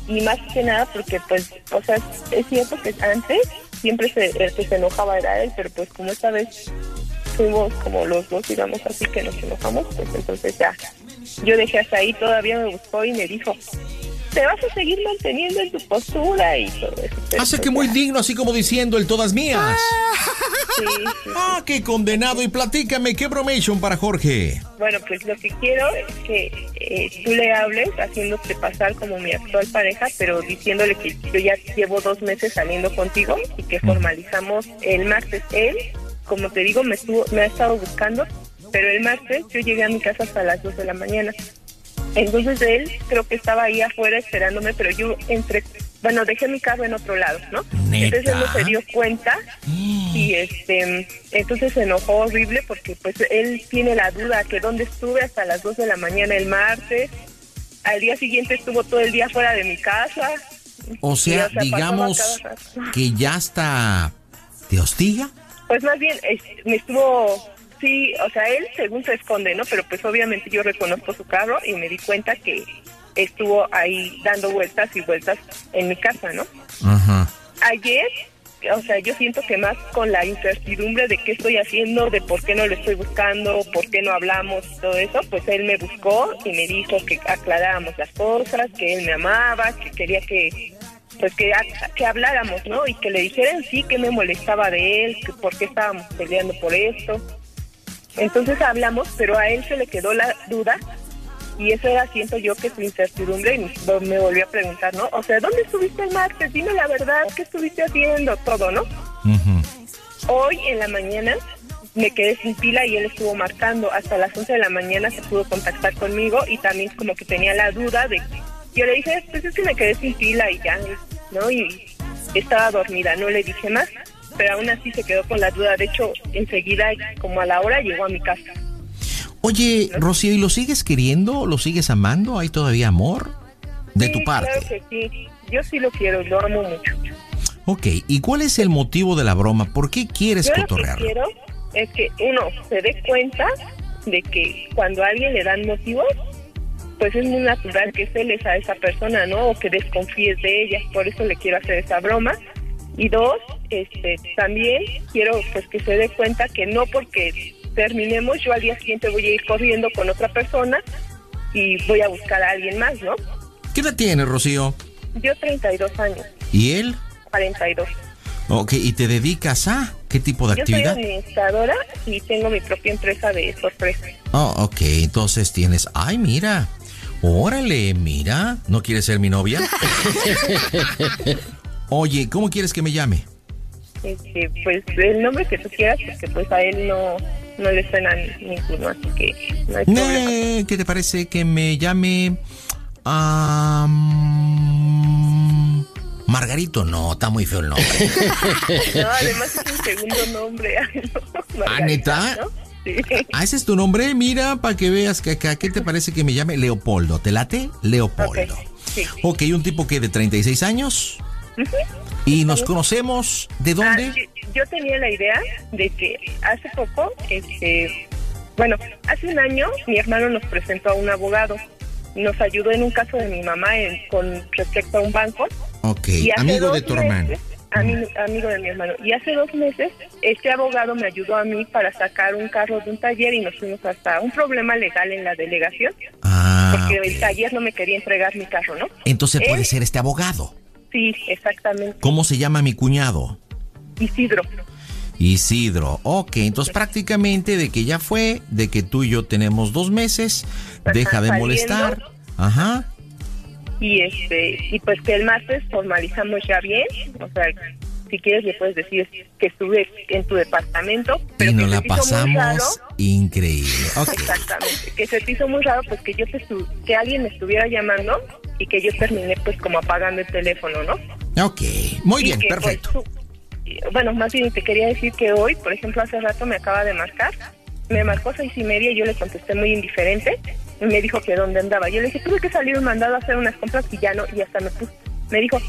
y más que nada porque pues, o sea, es cierto que antes siempre se, el que se enojaba era él, pero pues como esta vez fuimos como los dos, digamos así que nos enojamos, pues entonces ya, yo dejé hasta ahí, todavía me buscó y me dijo, te vas a seguir manteniendo en tu postura y todo eso. Hace pues que muy ya, digno, así como diciendo el todas mías. sí, sí. Ah, qué condenado. Y platícame, ¿qué bromation para Jorge? Bueno, pues lo que quiero es que eh, tú le hables haciéndote pasar como mi actual pareja, pero diciéndole que yo ya llevo dos meses saliendo contigo y que formalizamos el martes. Él, como te digo, me, estuvo, me ha estado buscando, pero el martes yo llegué a mi casa hasta las dos de la mañana. Entonces él creo que estaba ahí afuera esperándome, pero yo entre, bueno, dejé mi carro en otro lado, ¿no? ¿Neta? Entonces él no se dio cuenta y este, entonces se enojó horrible porque pues él tiene la duda que dónde estuve hasta las 2 de la mañana el martes. Al día siguiente estuvo todo el día fuera de mi casa. O sea, pasaba digamos cada rato. que ya está... ¿Te hostiga? Pues más bien, me estuvo, sí, o sea, él según se esconde, ¿no? Pero pues obviamente yo reconozco su carro y me di cuenta que estuvo ahí dando vueltas y vueltas en mi casa, ¿no? Ajá. Ayer, o sea, yo siento que más con la incertidumbre de qué estoy haciendo, de por qué no lo estoy buscando, por qué no hablamos y todo eso, pues él me buscó y me dijo que aclaráramos las cosas, que él me amaba, que quería que pues que, que habláramos, ¿no? Y que le dijeran sí que me molestaba de él, que por qué estábamos peleando por esto. Entonces hablamos, pero a él se le quedó la duda y eso era, siento yo, que su incertidumbre y me- volvió a preguntar, ¿no? O sea, ¿dónde estuviste el martes? Dime la verdad, ¿qué estuviste haciendo? Todo, ¿no? Hoy en la mañana me quedé sin pila y él estuvo marcando. Hasta las 11 de la mañana se pudo contactar conmigo y también como que tenía la duda de... Yo le dije, pues es que me quedé sin pila y ya, ¿no? Y estaba dormida, no le dije más, pero aún así se quedó con la duda. De hecho, enseguida, como a la hora, llegó a mi casa. Oye, Rocío, ¿y lo sigues queriendo? ¿Lo sigues amando? ¿Hay todavía amor? De Sí, tu parte. Claro que sí. Yo sí lo quiero, lo amo mucho. Ok, ¿y cuál es el motivo de la broma? ¿Por qué quieres Yo lo que cotorrearlo? quiero es que uno se dé cuenta de que cuando a alguien le dan motivos, pues es muy natural que celes a esa persona, ¿no? O que desconfíes de ella. Por eso le quiero hacer esa broma. Y dos, este, también quiero pues que se dé cuenta que no porque terminemos, yo al día siguiente voy a ir corriendo con otra persona y voy a buscar a alguien más, ¿no? ¿Qué edad tienes, Rocío? Yo 32 años, ¿Y él? 42. Ok, ¿y te dedicas a qué tipo de Yo soy actividad? administradora y tengo mi propia empresa de sorpresa. Oh, ok, entonces tienes... Ay, mira. Órale, mira. ¿No quieres ser mi novia? Oye, ¿cómo quieres que me llame? Este, pues el nombre que tú quieras, porque pues a él no, no le suena ninguno, así que no hay problema. ¿Qué te parece que me llame... am, Margarito? No, está muy feo el nombre. No, además es un segundo nombre. ¿Ah, neta? ¿no? Sí. Ah, ese es tu nombre. Mira, para que veas que acá, ¿qué te parece que me llame Leopoldo? ¿Te late? Leopoldo. Ok, sí. Ok, un tipo que de 36 años. Y nos conocemos. ¿De Ah, dónde? yo, yo tenía la idea de que hace poco, este, bueno, hace un año mi hermano nos presentó a un abogado. Nos ayudó en un caso de mi mamá en- con respecto a un banco. Ok, Y amigo de tu hermano. ami- amigo de mi hermano. Y hace dos meses, este abogado me ayudó a mí para sacar un carro de un taller y nos fuimos hasta un problema legal en la delegación, Ah, porque el taller no me quería entregar mi carro, ¿no? Entonces puede ser este abogado. Sí, exactamente. ¿Cómo se llama mi cuñado? Isidro. Isidro. Ok, entonces prácticamente de que ya fue, de que tú y yo tenemos dos meses, deja de saliendo. molestar. Ajá. Y este y pues que el martes formalizamos ya bien, o sea, si quieres le puedes decir que estuve en tu departamento, pero y nos la raro. pasamos increíble. Exactamente, que se te hizo muy raro pues que yo te estu- que alguien me estuviera llamando y que yo terminé pues como apagando el teléfono, ¿no? Ok, muy Y bien, que, pues, perfecto. tú- bueno, más bien te quería decir que hoy, por ejemplo, hace rato me acaba de marcar, me marcó seis y media y yo le contesté muy indiferente y me dijo que dónde andaba. Yo le dije, tuve que salir un mandado a hacer unas compras y ya no, y hasta me puso, me dijo,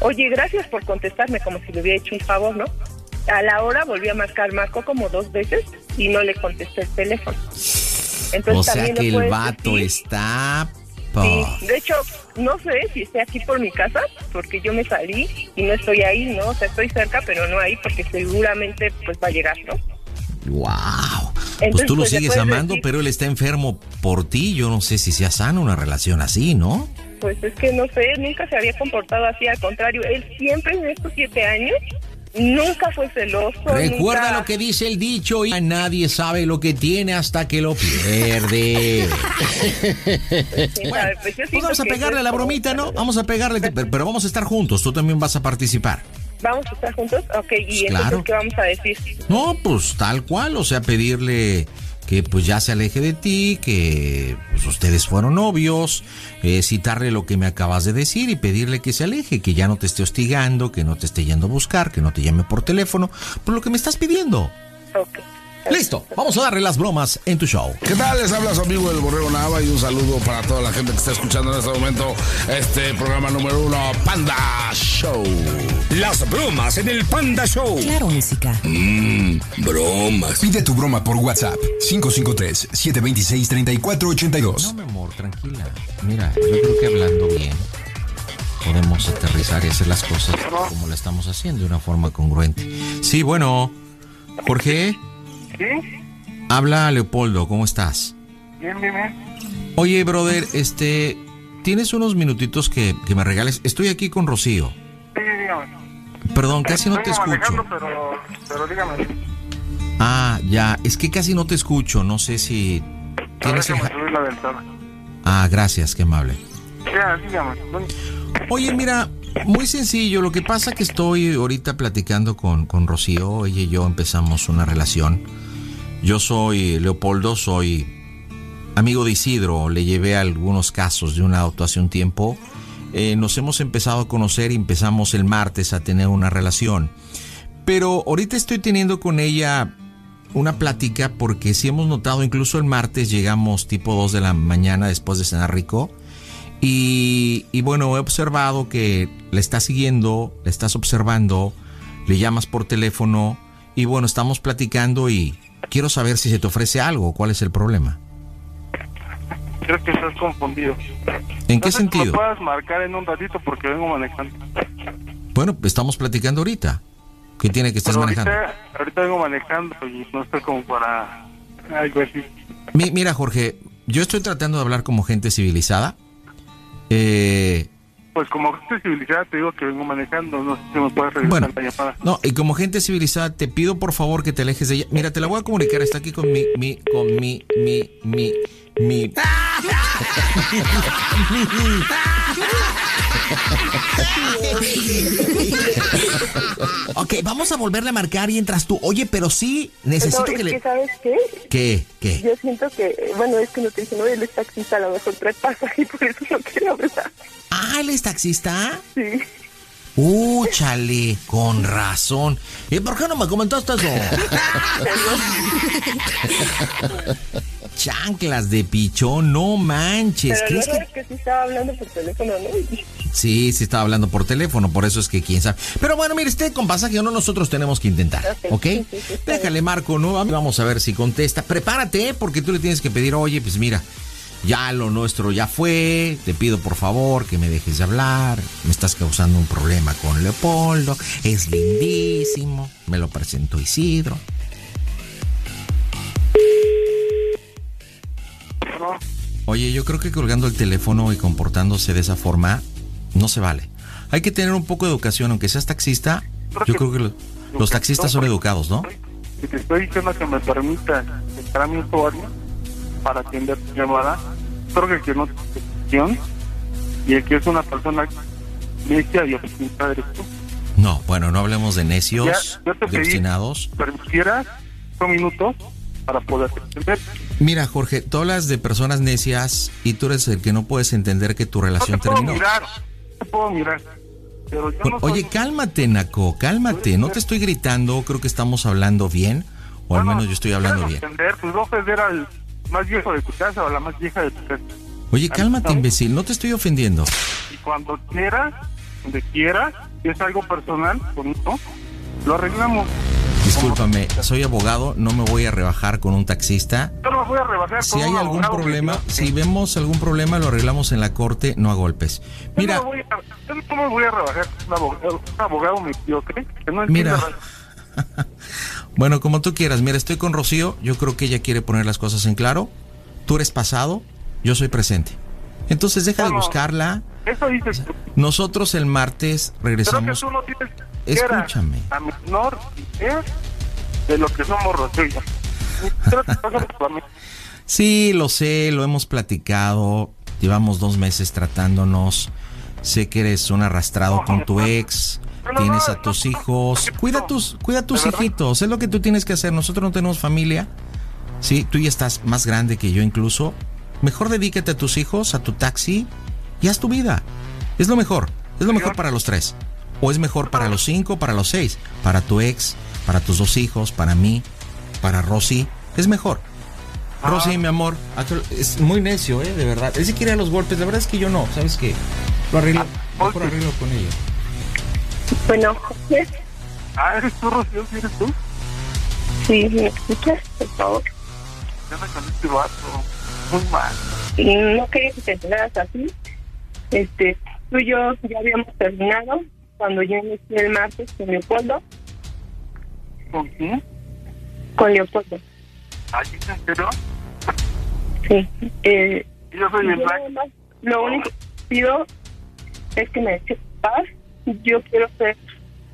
oye, gracias por contestarme como si le hubiera hecho un favor, ¿no? A la hora volví a marcar, marcó como dos veces y no le contesté el teléfono. Entonces, o sea también que el vato decir- está... Sí, de hecho, no sé si esté aquí por mi casa, porque yo me salí y no estoy ahí, ¿no? O sea, estoy cerca, pero no ahí, porque seguramente pues va a llegar, ¿no? Wow. Pues Entonces, tú lo pues, sigues amando, decir- pero él está enfermo por ti. Yo no sé si sea sana una relación así, ¿no? Pues es que no sé, nunca se había comportado así, al contrario, él siempre en estos siete años nunca fue celoso. Recuerda nunca- lo que dice el dicho, y nadie sabe lo que tiene hasta que lo pierde. Sí, Bueno, pues, pues vamos a pegarle la bromita, ¿no? Vamos a pegarle, pero, pero vamos a estar juntos, tú también vas a participar. ¿Vamos a estar juntos? Ok, ¿y Claro. entonces qué vamos a decir? No, pues tal cual, o sea, pedirle que pues ya se aleje de ti, que pues, ustedes fueron novios, eh, citarle lo que me acabas de decir y pedirle que se aleje, que ya no te esté hostigando, que no te esté yendo a buscar, que no te llame por teléfono, por lo que me estás pidiendo. Listo, vamos a darle las bromas en tu show. ¿Qué tal? Les habla su amigo el Borrego Nava y un saludo para toda la gente que está escuchando en este momento este programa número uno, Panda Show. Las bromas en el Panda Show. Claro, música. Mmm, bromas. Pide tu broma por WhatsApp 553-726-3482. No, mi amor, tranquila. Mira, yo creo que hablando bien podemos aterrizar y hacer las cosas como lo estamos haciendo de una forma congruente. Sí, bueno, Jorge, ¿Sí? habla Leopoldo, ¿cómo estás? Bien, bien, bien. Oye, brother, este, ¿tienes unos minutitos que, que me regales? Estoy aquí con Rocío. Sí, dígame. Perdón, casi no te escucho. pero, pero dígame. Ah, ya, es que casi no te escucho. No sé si tienes el... Subir la ventana. Ah, gracias, qué amable. Ya, dígame. ¿Dónde- Oye, mira, muy sencillo. Lo que pasa que estoy ahorita platicando con, con Rocío. Ella y yo empezamos una relación. Yo soy Leopoldo, soy amigo de Isidro. Le llevé algunos casos de un auto hace un tiempo. Eh, nos hemos empezado a conocer y empezamos el martes a tener una relación. Pero ahorita estoy teniendo con ella una plática porque si hemos notado, incluso el martes llegamos tipo 2 de la mañana después de cenar rico. Y, y bueno, he observado que le estás siguiendo, le estás observando, le llamas por teléfono y bueno, estamos platicando y quiero saber si se te ofrece algo, cuál es el problema. Creo que estás confundido. ¿En qué sé si sentido? me puedas marcar en un ratito porque vengo manejando. Bueno, estamos platicando ahorita. ¿Qué tiene que Pero manejando? ahorita, ahorita vengo manejando y no estoy como para algo así. Mi- mira, Jorge, yo estoy tratando de hablar como gente civilizada. Eh, Pues como gente civilizada te digo que vengo manejando. No sé si me puedes regresar Bueno. la llamada. No, y como gente civilizada, te pido por favor que te alejes de ella. Mira, te la voy a comunicar. Está aquí con mi, mi, con mi, mi, mi, mi. ok, vamos a volverle a marcar y entras tú. Oye, pero sí, necesito No, que es le. que, ¿sabes qué? ¿Qué? ¿Qué? Yo siento que, bueno, es que no te dije, no, él es taxista, a lo mejor trae pasaje y por eso no quiero hablar. Ah, ¿él es taxista? Sí. Uh, Chale, con razón. ¿Y por qué no me comentaste eso? Chanclas de pichón, no manches. Pero ¿Crees no que es que sí estaba hablando por teléfono, ¿no? Sí, sí estaba hablando por teléfono, por eso es que quién sabe. Pero bueno, mire, este con pasaje o no, nosotros tenemos que intentar, ¿ok? sí, sí, sí, está Déjale, Marco, ¿no? Vamos a ver si contesta. Prepárate, ¿eh? porque tú le tienes que pedir, oye, pues mira, ya lo nuestro ya fue, te pido por favor que me dejes de hablar, me estás causando un problema con Leopoldo, es lindísimo, me lo presentó Isidro. Oye, yo creo que colgando el teléfono y comportándose de esa forma no se vale. Hay que tener un poco de educación, aunque seas taxista. Yo creo que los, los taxistas son educados, ¿no? Si te estoy diciendo que me permita entrar a mi usuario para atender tu llamada, creo que no tiene y el que es una persona necia y obstinada eres tú. No, bueno, no hablemos de necios, Ya, yo te de pedí- obstinados. Permitieras cinco minutos para poder entender. Mira, Jorge, tú hablas de personas necias y tú eres el que no puedes entender que tu No relación te puedo terminó. mirar, no puedo mirar. Pero yo no Oye, soy- cálmate, Naco, cálmate. No te estoy gritando, creo que estamos hablando bien, o al Bueno, menos yo estoy hablando bien. pues ofender al más viejo de tu casa o a la más vieja de tu casa. Oye, cálmate, imbécil, no te estoy ofendiendo. Y cuando quieras, donde quieras, si es algo personal conmigo, lo arreglamos. Discúlpame, soy abogado, no me voy a rebajar con un taxista. Yo no me voy a rebajar Si con hay un algún problema, si vemos algún problema, lo arreglamos en la corte, no a golpes. Yo Mira, no, me voy a, yo no me voy a rebajar un abogado, un abogado me equivoqué, que no Mira. bueno, como tú quieras. Mira, estoy con Rocío, yo creo que ella quiere poner las cosas en claro. Tú eres pasado, yo soy presente. Entonces deja de No, buscarla. Eso dices. Nosotros el martes Pero que regresamos. tú no tienes Escúchame. la menor idea de lo que somos Rocío. Sí, lo sé, lo hemos platicado. Llevamos dos meses tratándonos. Sé que eres un arrastrado con tu ex. Tienes a tus hijos. Cuida tus, cuida a tus hijitos. Es lo que tú tienes que hacer. Nosotros no tenemos familia. Sí, tú ya estás más grande que yo incluso. Mejor dedícate a tus hijos, a tu taxi y haz tu vida. Es lo mejor. Es lo mejor para los tres. O es mejor para los cinco, para los seis. Para tu ex, para tus dos hijos, para mí, para Rosy. Es mejor. Rosy, mi amor, es muy necio, ¿eh? De verdad. Él sí quiere a los golpes. La verdad es que yo no. ¿Sabes qué? Lo arreglo. Mejor arreglo con ella. Bueno, ¿sí? Ah, ¿eres tú, Rocío? ¿Sí eres tú? Sí, ¿me escuchas, por favor? Ya me este vato. Muy mal. No quería que te así. Este, tú y yo ya habíamos terminado cuando yo inicié el martes con Leopoldo. ¿Con quién? Con Leopoldo, ¿Allí se enteró? sí. Eh, Yo soy yo black. nada más lo único que pido es que me dejes paz. Yo quiero ser,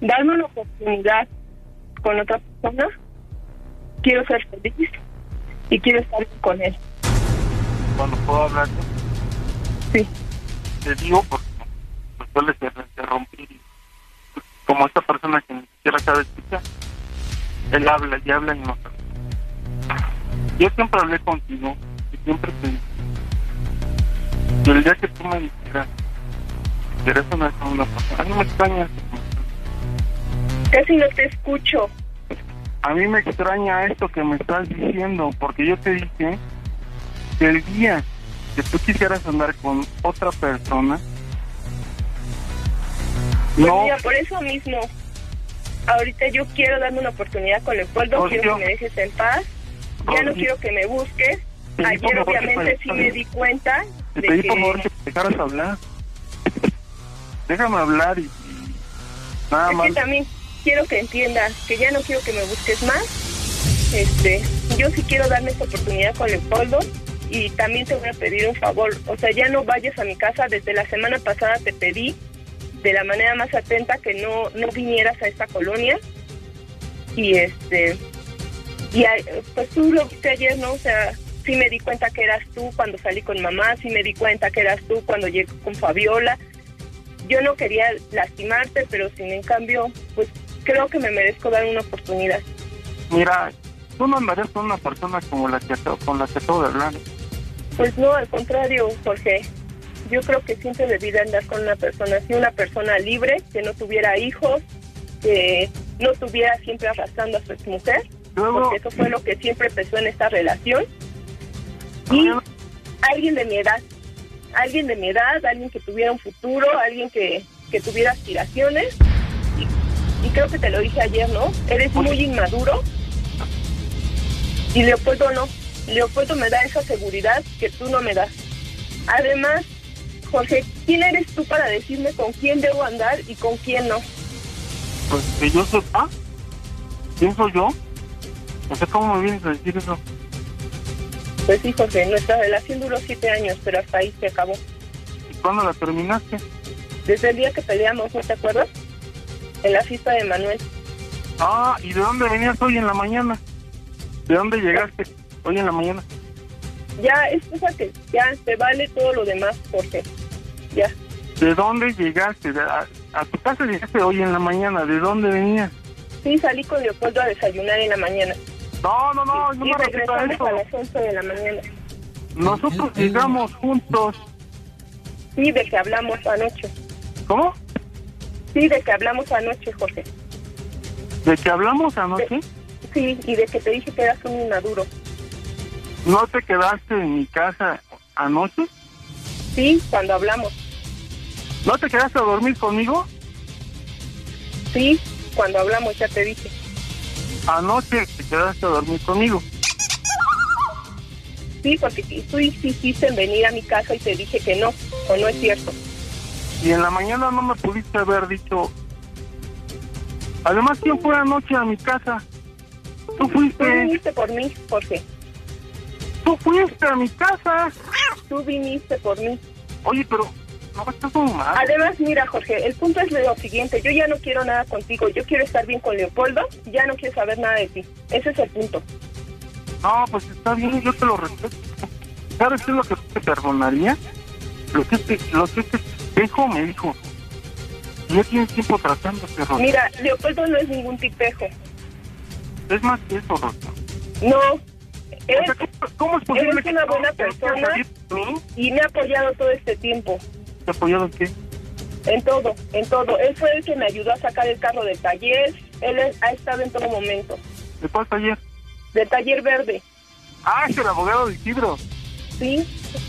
darme una oportunidad con otra persona. Quiero ser feliz y quiero estar con él. Cuando puedo hablar, Sí. te digo porque interrumpir. y, pues, Como esta persona que ni siquiera sabe escuchar, él habla y habla y no sabe. Yo siempre hablé contigo y siempre te dije. Y el día que tú me dijeras que eres una segunda persona, a mí me extraña. Casi no te escucho. A mí me extraña esto que me estás diciendo, porque yo te dije que el día que tú quisieras andar con otra persona, Pues no, mira, por eso mismo, ahorita yo quiero darme una oportunidad con Leopoldo, Rocío. quiero que me dejes en paz, ya no Rocío. quiero que me busques. Te Ayer que obviamente me- sí me di cuenta te de pedí por favor que, que me dejaras hablar. Déjame hablar y, y nada es más. que también quiero que entiendas que ya no quiero que me busques más. Este, yo sí quiero darme esta oportunidad con Leopoldo y también te voy a pedir un favor, o sea, ya no vayas a mi casa, desde la semana pasada te pedí de la manera más atenta que no no vinieras a esta colonia y este y pues tú lo viste ayer, ¿no? O sea, sí me di cuenta que eras tú cuando salí con mamá, sí me di cuenta que eras tú cuando llegué con Fabiola. Yo no quería lastimarte, pero sin en cambio, pues creo que me merezco dar una oportunidad. Mira, tú no con una persona como la que con la que acabo de hablar. Pues no, al contrario, Jorge. Yo creo que siempre debí de andar con una persona así, una persona libre, que no tuviera hijos, que no estuviera siempre arrastrando a su mujer, porque eso fue lo que siempre empezó en esta relación. Y alguien de mi edad, alguien de mi edad, alguien que tuviera un futuro, alguien que, que tuviera aspiraciones. Y, y creo que te lo dije ayer, ¿no? Eres muy inmaduro. Y Leopoldo no. Leopoldo me da esa seguridad que tú no me das. Además, Jorge, ¿quién eres tú para decirme con quién debo andar y con quién no? Pues que yo sepa, ¿quién soy yo? No sé cómo me vienes a decir eso. Pues sí, Jorge, nuestra relación duró siete años, pero hasta ahí se acabó. ¿Y cuándo la terminaste? Desde el día que peleamos, ¿no te acuerdas? En la fiesta de Manuel. Ah, ¿y de dónde venías hoy en la mañana? ¿De dónde llegaste hoy en la mañana? Ya, es cosa que ya te vale todo lo demás, Jorge. Ya. ¿De dónde llegaste? De- A, a tu casa llegaste hoy en la mañana. ¿De dónde venías? Sí, salí con Leopoldo a desayunar en la mañana. No, no, no, no y me refiero a regresamos eso. a las 11 de la mañana. Nosotros llegamos juntos. Sí, de que hablamos anoche. ¿Cómo? Sí, de que hablamos anoche, Jorge. ¿De que hablamos anoche? Sí, y de que te dije que eras un inmaduro. ¿No te quedaste en mi casa anoche? Sí, cuando hablamos. ¿No te quedaste a dormir conmigo? Sí, cuando hablamos, ya te dije. Anoche te quedaste a dormir conmigo. Sí, porque tú insististe en venir a mi casa y te dije que no, o no es cierto. Y en la mañana no me pudiste haber dicho... Además, ¿quién fue anoche a mi casa? Tú Tú fuiste... viniste por mí, Jorge. Tú fuiste a mi casa. Tú viniste por mí. Oye, pero... No, estás muy mal. Además, mira, Jorge, el punto es lo siguiente. Yo ya no quiero nada contigo. Yo quiero estar bien con Leopoldo. Ya no quiero saber nada de ti. Ese es el punto. No, pues está bien, yo te lo respeto. ¿Sabes qué es lo que te perdonaría? Lo que este, lo que este espejo me dijo. Ya tienes tiempo tratándote, Rosa. Mira, Leopoldo no es ningún tipejo. Es más que eso, Rosa. No. Él, O sea, ¿cómo, cómo es posible él es que una buena que quieras persona y me ha apoyado todo este tiempo. ¿Te apoyado en qué? En todo, en todo. Él fue el que me ayudó a sacar el carro del taller. Él ha estado en todo momento. ¿De cuál taller? Del taller verde. Ah, es el abogado de Isidro. Sí,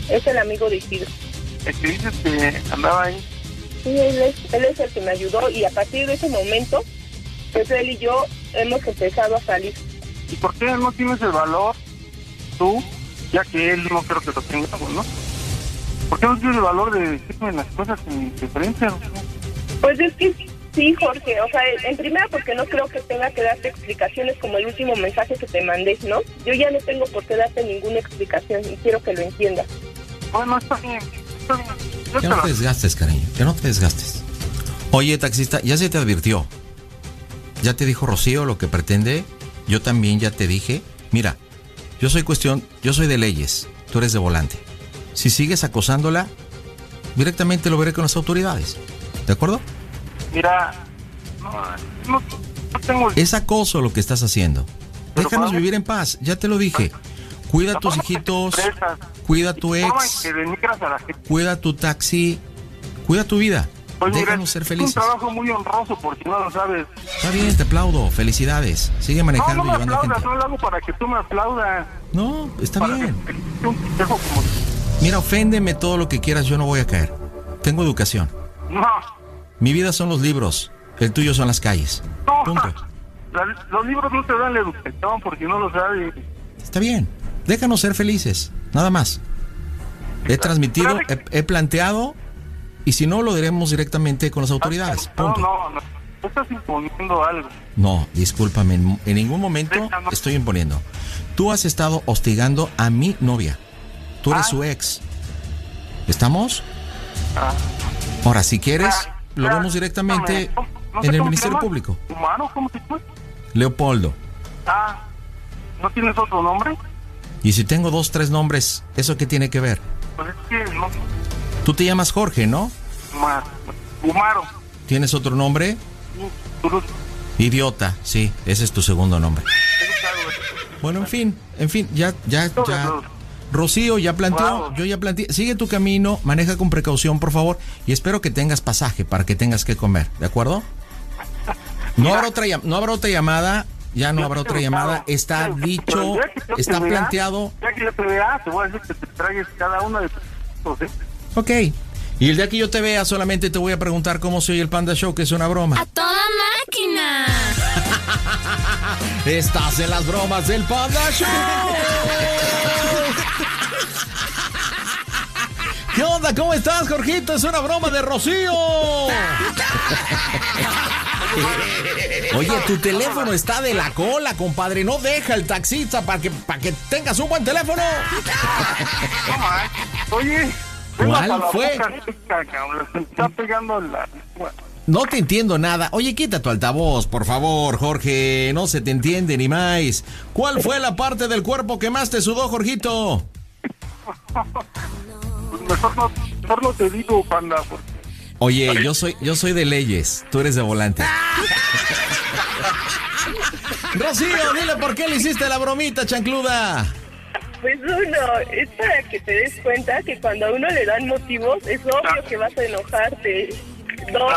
es el amigo de Isidro. El que dices que andaba ahí. Sí, él es, él es el que me ayudó y a partir de ese momento, pues él y yo hemos empezado a salir. ¿Y por qué no tienes el valor, tú, ya que él no creo que lo tenga, ¿no? ¿Por qué no tienes el valor de decirme las cosas en diferencia? Pues es que sí, Jorge, o sea, en primera porque no creo que tenga que darte explicaciones como el último mensaje que te mandé, ¿no? Yo ya no tengo por qué darte ninguna explicación y quiero que lo entiendas. Bueno, está bien, está bien. Yo no te desgastes, cariño. Que no te desgastes. Oye, taxista, ya se te advirtió. Ya te dijo Rocío lo que pretende. Yo también ya te dije. Mira, yo soy cuestión, yo soy de leyes. Tú eres de volante. Si sigues acosándola, directamente lo veré con las autoridades. ¿De acuerdo? Mira, no, tengo... Es acoso lo que estás haciendo. Pero Déjanos padre. vivir en paz. Ya te lo dije. Cuida a tus hijitos. Cuida a tu ex. Cuida tu taxi. Cuida tu vida. Déjanos ser Es felices. un trabajo muy honroso, por si no lo sabes. Está bien, te aplaudo. Felicidades. Sigue No, manejando no y me llevando aplaudas, gente. no lo hago para que tú me aplaudas. No, está Para bien. que un como. Mira, oféndeme todo lo que quieras, yo no voy a caer. Tengo educación. No, Mi vida son los libros. El tuyo son las calles. no. Punto. La- los libros no te dan la educación porque no lo sabes. Está bien. Déjanos ser felices. Nada más. He transmitido, he, he planteado y si no, lo diremos directamente con las autoridades. No, Punto. no, no. Tú estás imponiendo algo. No, discúlpame, en, ningún momento estoy imponiendo. Tú has estado hostigando a mi novia. Tú eres su ex. ¿Estamos? Ahora, si quieres, lo Ah, vemos directamente no, no en el Ministerio. Público. ¿Humano? ¿Cómo se llama? Leopoldo. Ah, ¿no tienes otro nombre? Y si tengo dos, tres nombres, ¿eso qué tiene que ver? Pues es que no. Tú te llamas Jorge, ¿no? Humaro. ¿Tienes otro nombre? Idiota, sí, ese es tu segundo nombre. Bueno, en fin, en fin, ya, ya, ya, Rocío ya planteó, yo ya planteé, sigue tu camino, maneja con precaución, por favor, y espero que tengas pasaje para que tengas que comer, ¿de acuerdo? No habrá otra, no habrá otra llamada, ya no habrá otra llamada, está dicho, está planteado, Ya que yo te vea, te voy a decir que te tragues cada uno de tus procesos. Ok. Y el día que yo te vea, solamente te voy a preguntar cómo se oye el Panda Show, que es una broma. ¡Toda máquina! Estás en las bromas del Panda Show. ¿Qué onda? ¿Cómo estás, Jorgito? Es una broma de Rocío. Oye, tu teléfono está de la cola, compadre. No deja el taxista para que, para que tengas un buen teléfono. Oye, ¿Cuál fue? está pegando la. No te entiendo nada. Oye, quita tu altavoz, por favor, Jorge. No se te entiende ni más. ¿Cuál fue la parte del cuerpo que más te sudó, Jorgito? Mejor no, mejor no te digo, panda. porque- Oye, yo soy, yo soy de leyes, tú eres de volante. Rocío, dile por qué le hiciste la bromita, chancluda. Pues uno, es para que te des cuenta que cuando a uno le dan motivos, es obvio que vas a enojarte. Dos,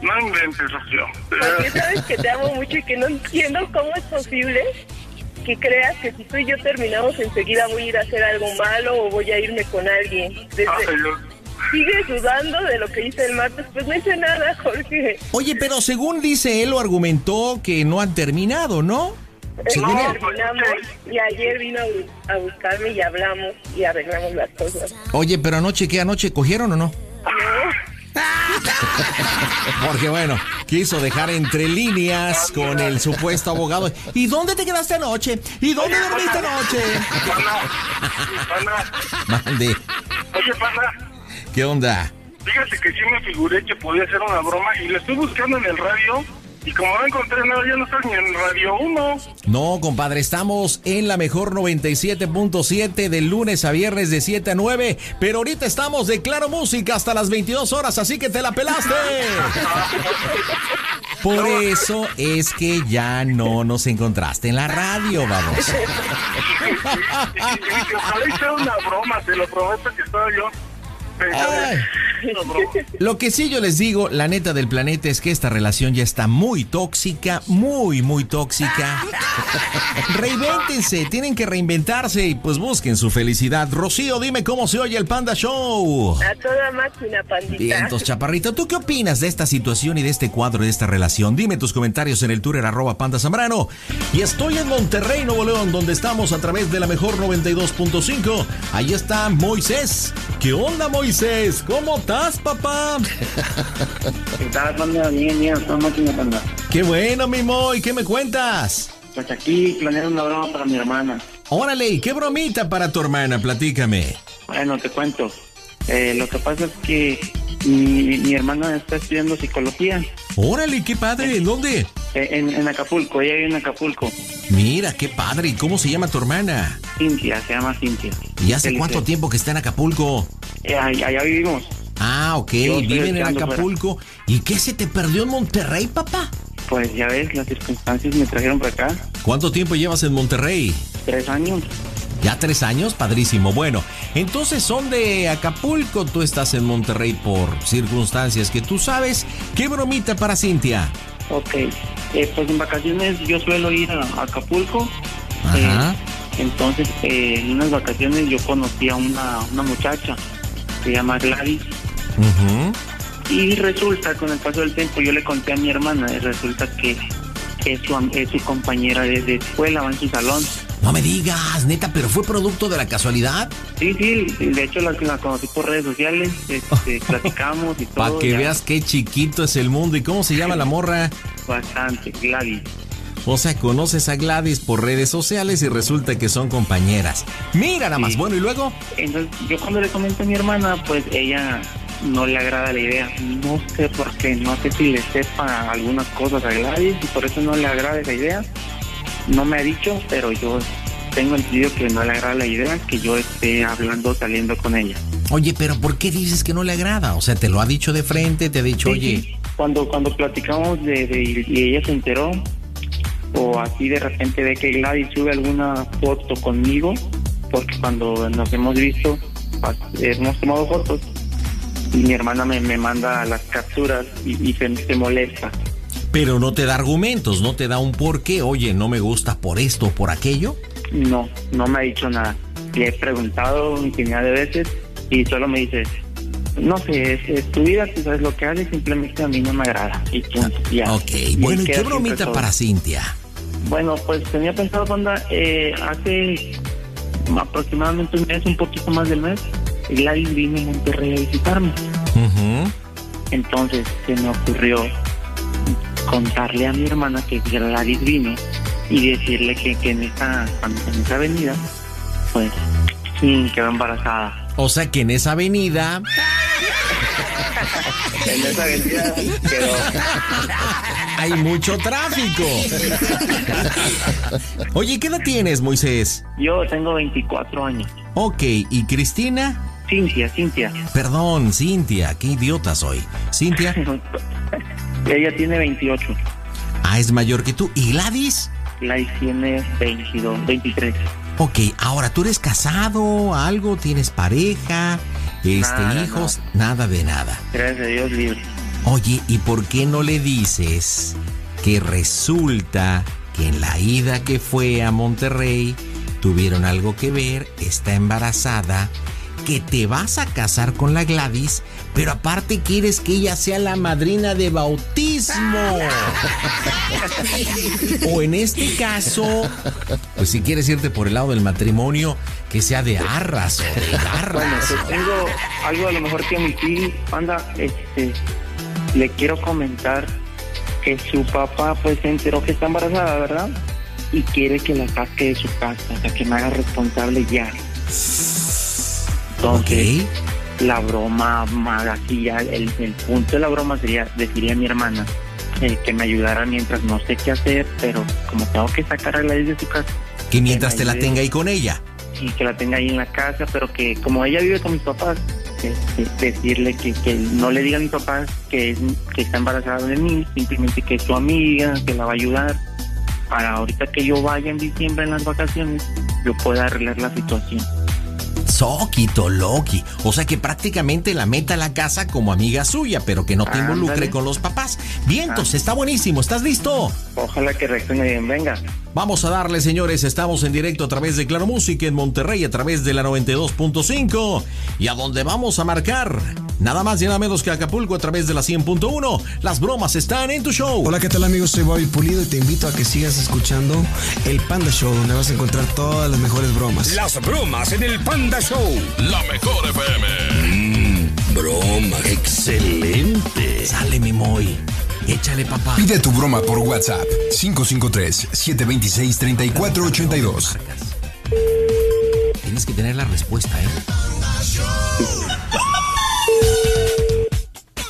No inventes, Rocío. porque sabes que te amo mucho y que no entiendo cómo es posible que creas que si tú y yo terminamos enseguida voy a ir a hacer algo malo o voy a irme con alguien. Desde, sigues dudando de lo que hice el martes, pues no hice nada, Jorge. Oye, pero según dice él, lo argumentó que no han terminado, ¿no? Y ayer vino a bu- a buscarme y hablamos y arreglamos las cosas. Oye, pero anoche, ¿qué anoche cogieron o no? Porque bueno, quiso dejar entre líneas con el supuesto abogado. ¿Y dónde te quedaste anoche? ¿Y dónde dormiste anoche? Mande, Oye, panda, ¿qué onda? fíjate que sí me figuré que podía ser una broma y lo estoy buscando en el radio y como no encontré nada, ya no estás ni en Radio 1. No, compadre, estamos en la mejor 97.7 de lunes a viernes de 7 a 9, pero ahorita estamos de Claro Música hasta las 22 horas, así que te la pelaste. Por eso es que ya no nos encontraste en la radio, vamos. Ojalá una broma, te lo prometo que estaba yo Lo que sí yo les digo, la neta del planeta, es que esta relación ya está muy tóxica, muy, muy tóxica. Reinvéntense, tienen que reinventarse y pues busquen su felicidad. Rocío, dime cómo se oye el Panda Show. A toda máquina, pandita. Vientos, chaparrito. ¿Tú qué opinas de esta situación y de este cuadro, de esta relación? Dime tus comentarios en el Twitter arroba Panda Zambrano. Y estoy en Monterrey, Nuevo León, donde estamos a través de la mejor 92.5. Ahí está Moisés. ¿Qué onda, Moisés? ¿Cómo estás, papá? ¿Qué tal, panda? Bien, bien, panda. Qué bueno, mi Moy. ¿Qué me cuentas? Pues aquí planeando una broma para mi hermana. Órale, ¿y qué bromita para tu hermana? Platícame. Bueno, te cuento. Eh, lo que pasa es que mi, mi hermana está estudiando psicología Órale, qué padre. ¿En dónde? eh, en, en Acapulco. Ella vive en Acapulco. Mira, qué padre. ¿Y cómo se llama tu hermana? Cintia, se llama Cintia. ¿Y hace cuánto tiempo que está en Acapulco? Eh, allá, vivimos. Ah, ok, Yo viven en Acapulco. ¿Y qué se te perdió en Monterrey, papá? Pues ya ves, las circunstancias me trajeron para acá. ¿Cuánto tiempo llevas en Monterrey? Tres años. ¿Ya tres años? Padrísimo. Bueno, entonces son de Acapulco, tú estás en Monterrey por circunstancias que tú sabes. ¿Qué bromita para Cintia? Ok. Eh, pues en vacaciones yo suelo ir a Acapulco. Ajá. Eh, entonces, eh, en unas vacaciones yo conocí a una, una muchacha. Se llama Gladys. Ujú. Y resulta, con el paso del tiempo, yo le conté a mi hermana y resulta que es su, es su compañera de, de escuela, va en su salón. No me digas, neta, pero fue producto de la casualidad. Sí, sí, de hecho la, la conocí por redes sociales, este, platicamos y todo. Para que ya. veas qué chiquito es el mundo y cómo se llama la morra. Bastante, Gladys. O sea, conoces a Gladys por redes sociales y resulta que son compañeras. Mira nada más, Sí. bueno, y luego. Entonces, yo cuando le comento a mi hermana, pues ella no le agrada la idea. No sé por qué, no sé si le sepa algunas cosas a Gladys y por eso no le agrada esa idea. No me ha dicho, pero yo tengo entendido que no le agrada la idea que yo esté hablando, saliendo con ella. Oye, pero ¿por qué dices que no le agrada? O sea, te lo ha dicho de frente, te ha dicho, Sí, oye. sí. Cuando, cuando platicamos de, de- y ella se enteró, o así de repente ve que Gladys sube alguna foto conmigo, porque cuando nos hemos visto, hemos tomado fotos y mi hermana me, me manda las capturas y, y se, se molesta. Pero no te da argumentos, no te da un por qué. Oye, no me gusta por esto o por aquello. No, no me ha dicho nada. Le he preguntado infinidad de veces y solo me dice, no sé, es, es tu vida, tú sabes lo que haces, simplemente a mí no me agrada. Y punto, ya. Ok, bueno, ¿y qué bromita para Cintia? Bueno, pues tenía pensado, Panda, eh, hace aproximadamente un mes, un poquito más del mes, Gladys vino a Monterrey a visitarme. Entonces se me ocurrió contarle a mi hermana que Gladys vino y decirle que, que en, esa, en esa avenida, pues, sí, quedó embarazada. O sea que en esa avenida En esa avenida quedó. hay mucho tráfico. Oye, ¿qué edad tienes, Moisés? Yo tengo 24 años. Ok, ¿y Cristina? Cintia, Cintia. Perdón, Cintia, qué idiota soy. Cintia, Ella tiene 28. ah, es mayor que tú. ¿Y Gladys? Gladys tiene 22, 23. Ok, ahora tú eres casado, algo, tienes pareja, este, Nada, hijos, nada de nada. Gracias a Dios libre. Oye, ¿y por qué no le dices que resulta que en la ida que fue a Monterrey tuvieron algo que ver, está embarazada, que te vas a casar con la Gladys, pero aparte quieres que ella sea la madrina de bautismo? o en este caso, pues si quieres irte por el lado del matrimonio, que sea de arras o de garras. Bueno, pues tengo algo a lo mejor que omitir, Panda, este, le quiero comentar que su papá pues se enteró que está embarazada, ¿verdad? Y quiere que la saque de su casa, o sea, que me haga responsable ya. Entonces, la broma, ya, el, el punto de la broma sería decirle a mi hermana eh, que me ayudara mientras no sé qué hacer, pero como tengo que sacar a Gladys de su casa, Que mientras te la tenga ahí con ella. y que la tenga ahí en la casa, pero que como ella vive con mis papás, este, decirle que, que no le diga a mis papás que, es, que está embarazada de mí, simplemente que es su amiga, que la va a ayudar, para ahorita que yo vaya en diciembre en las vacaciones, yo pueda arreglar la situación. Soquito Loki. O sea que prácticamente la meta a la casa como amiga suya, pero que no te involucre con los papás. Vientos, está buenísimo. ¿Estás listo? Ojalá que reaccione bien, venga. Vamos a darle, señores. Estamos en directo a través de Claro Música en Monterrey, a través de la 92.5. Y a donde vamos a marcar. Nada más y nada menos que Acapulco a través de la 100.1. Las bromas están en tu show. Hola, ¿qué tal amigos? Soy Bobby Pulido y te invito a que sigas escuchando el Panda Show, donde vas a encontrar todas las mejores bromas. Las bromas en el Panda Show. La mejor FM. Mmm, broma. Excelente. Sale mi Moy. Échale, papá. Pide tu broma por WhatsApp 553-726-3482. Tienes que tener la respuesta, ¿eh?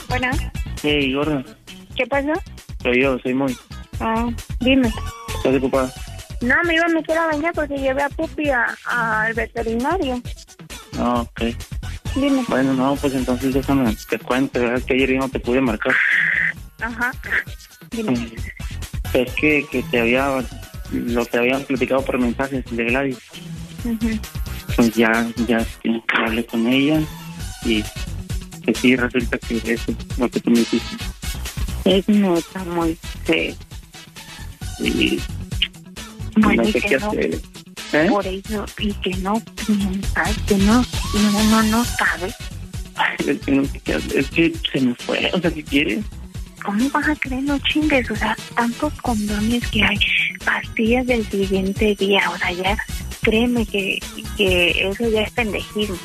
Bueno, Hey, gorda, ¿qué pasó? soy yo, soy muy. Ah, dime. ¿Estás ocupada? No, me iba a meter a bañar porque llevé a Pupi a- al veterinario. No, ok. Dime. Bueno, no, pues entonces déjame, te cuento, ¿verdad? que ayer no te pude marcar. Ajá. Dime. Es que, que te había, lo que habían platicado por mensajes de Gladys, pues ya, ya este, hablé con ella y que sí, resulta que eso es lo que tú me dijiste. Es neta, muy feo. Y Bueno, no sé qué no, hacer. ¿Eh? por eso, y que no piensas, que no, no, no, no sabes. Es que no sé qué hacer, es que se me fue, o sea, si quieres. ¿Cómo vas a creer? No chingues, o sea, tantos condones que hay, pastillas del siguiente día, o sea, ya, créeme que, que eso ya es pendejismo.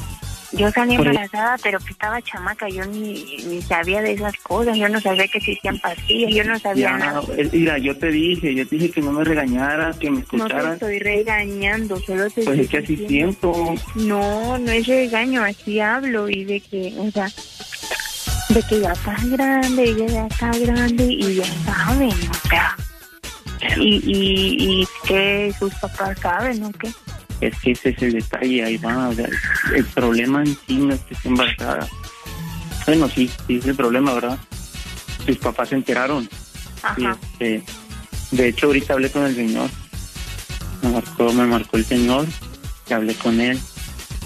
Yo salí Por- embarazada, pero que estaba chamaca, yo ni, ni sabía de esas cosas, yo no sabía que existían pastillas, yo no sabía Ya, nada. eh, mira, yo te dije, yo te dije que no me regañaras, que me No te escucharas. estoy regañando, solo te pues es que así siento. No, no es regaño, así hablo y de que, o sea, de que ya está grande, ella ya está grande y ya saben, o sea, y, y, y que sus papás saben, ¿o qué? Es que ese es el detalle, ahí va. o sea, el problema en sí no es que esté embarazada. Bueno, sí, sí es el problema, ¿verdad? Sus papás se enteraron. Y, Ajá. este, de hecho, ahorita hablé con el señor. Me marcó, me marcó el señor que hablé con él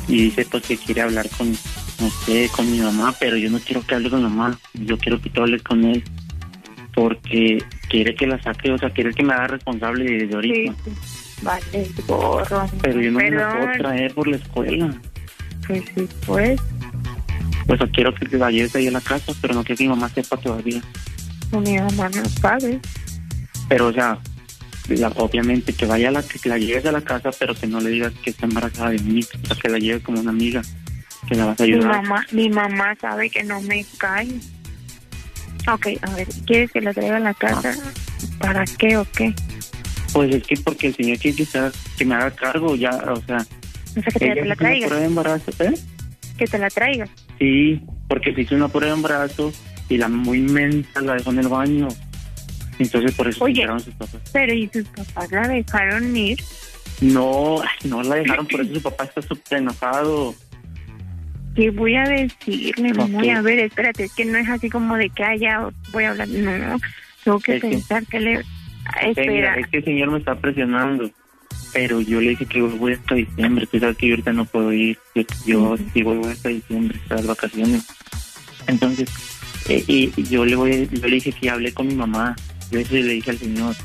y dice pues que quiere hablar con usted, con mi mamá, pero yo no quiero que hable con mamá, yo quiero que tú hables con él porque quiere que la saque, o sea, quiere que me haga responsable desde ahorita. Sí, sí. Vale, gorro. Pero yo no me la puedo traer por la escuela. Pues sí, pues, Pues o quiero que te vayas ahí a la casa, pero no quiero que mi mamá sepa todavía. mi mamá no sabe. Pero, o sea, la- obviamente que vaya a la, que la lleves a la casa, pero que no le digas que está embarazada de mí, o sea, que la lleves como una amiga, que la vas a Mi ayudar. mamá, mi mamá sabe que no me cae. Ok, a ver, ¿quieres que la traiga a la casa? ¿Para qué o qué? Pues es que porque el señor quiere que, que me haga cargo, ya, o sea, O sea, que te, la traiga. prueba de embarazo, ¿eh? Que te la traiga. Sí, porque se hizo una prueba de embarazo y la muy mensa la dejó en el baño. Entonces por eso se Oye. enteraron sus papás. Pero ¿y sus papás la dejaron ir? No, no la dejaron, por eso su papá está súper enojado. ¿Qué voy a decirle? Ok. Voy a ver, espérate, es que no es así como de que haya, voy a hablar. No, tengo que Es pensar que le... Espera, es que el señor me está presionando. Pero yo le dije que voy hasta diciembre. Tú sabes que yo ahorita no puedo ir. Yo, yo sí voy hasta diciembre, las vacaciones. Entonces, eh, y yo le voy, yo le dije que hablé con mi mamá. Yo eso le dije al señor.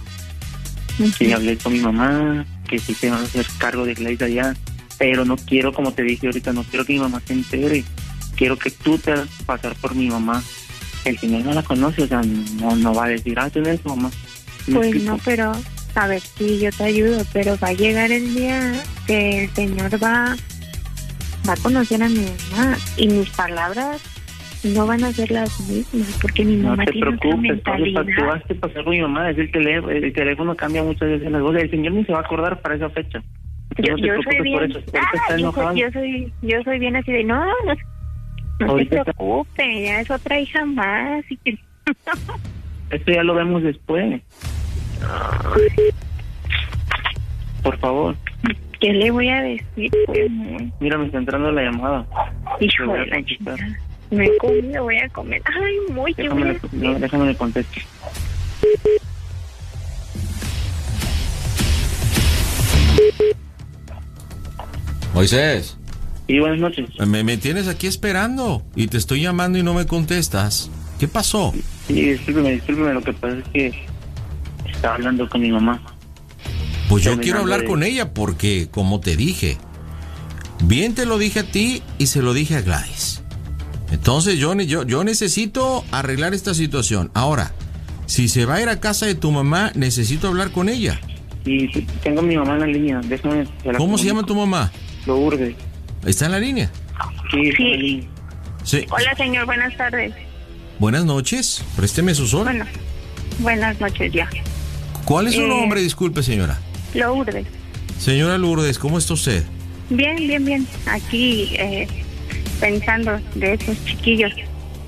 Que hablé con mi mamá, que sí se van a hacer cargo de Gladys allá. Pero no quiero, como te dije ahorita, no quiero que mi mamá se entere. Quiero que tú te hagas pasar por mi mamá. El señor no la conoce, o sea, no, no va a decir, ah, tú eres tu mamá. ¿Me pues explico? no, pero, a ver, sí, yo te ayudo, pero va a llegar el día que el señor va, va a conocer a mi mamá y mis palabras no van a ser las mismas, porque mi No mamá te tiene otra preocupes, mentalidad. tú vas a pasar con mi mamá, es el teléfono, el teléfono cambia muchas veces las voces, el señor ni se va a acordar para esa fecha. Yo, no te yo soy bien, por eso, Ah, yo, soy, yo soy, yo soy bien así de no, no, no se preocupe, ya es otra hija más. Y que... Esto ya lo vemos después. Por favor, ¿Qué le voy a decir? Mira, me está entrando la llamada. Hijo de la chingada. Me he comido, voy a comer. Ay, muy, ¿qué voy a Déjame, no, déjame le conteste. Moisés, Y buenas noches. me, me tienes aquí esperando y te estoy llamando y no me contestas. ¿Qué pasó? Sí, discúlpeme, discúlpeme, lo que pasa es que estaba hablando con mi mamá. Pues yo quiero hablar de- con ella porque, como te dije, bien te lo dije a ti y se lo dije a Gladys. Entonces yo, yo, yo necesito arreglar esta situación. Ahora, si se va a ir a casa de tu mamá, necesito hablar con ella. Y sí, tengo a mi mamá en la línea, déjame. se la ¿Cómo se llama tu mamá? Lourdes. ¿Está en la línea? Sí, está Sí. en la línea. Sí. Hola, señor, buenas tardes. Buenas noches. Présteme su sol. Bueno, buenas noches ya. ¿Cuál es su eh, nombre? Disculpe, señora. Lourdes. Señora Lourdes, ¿cómo está usted? Bien, bien, bien. Aquí eh, pensando de esos chiquillos.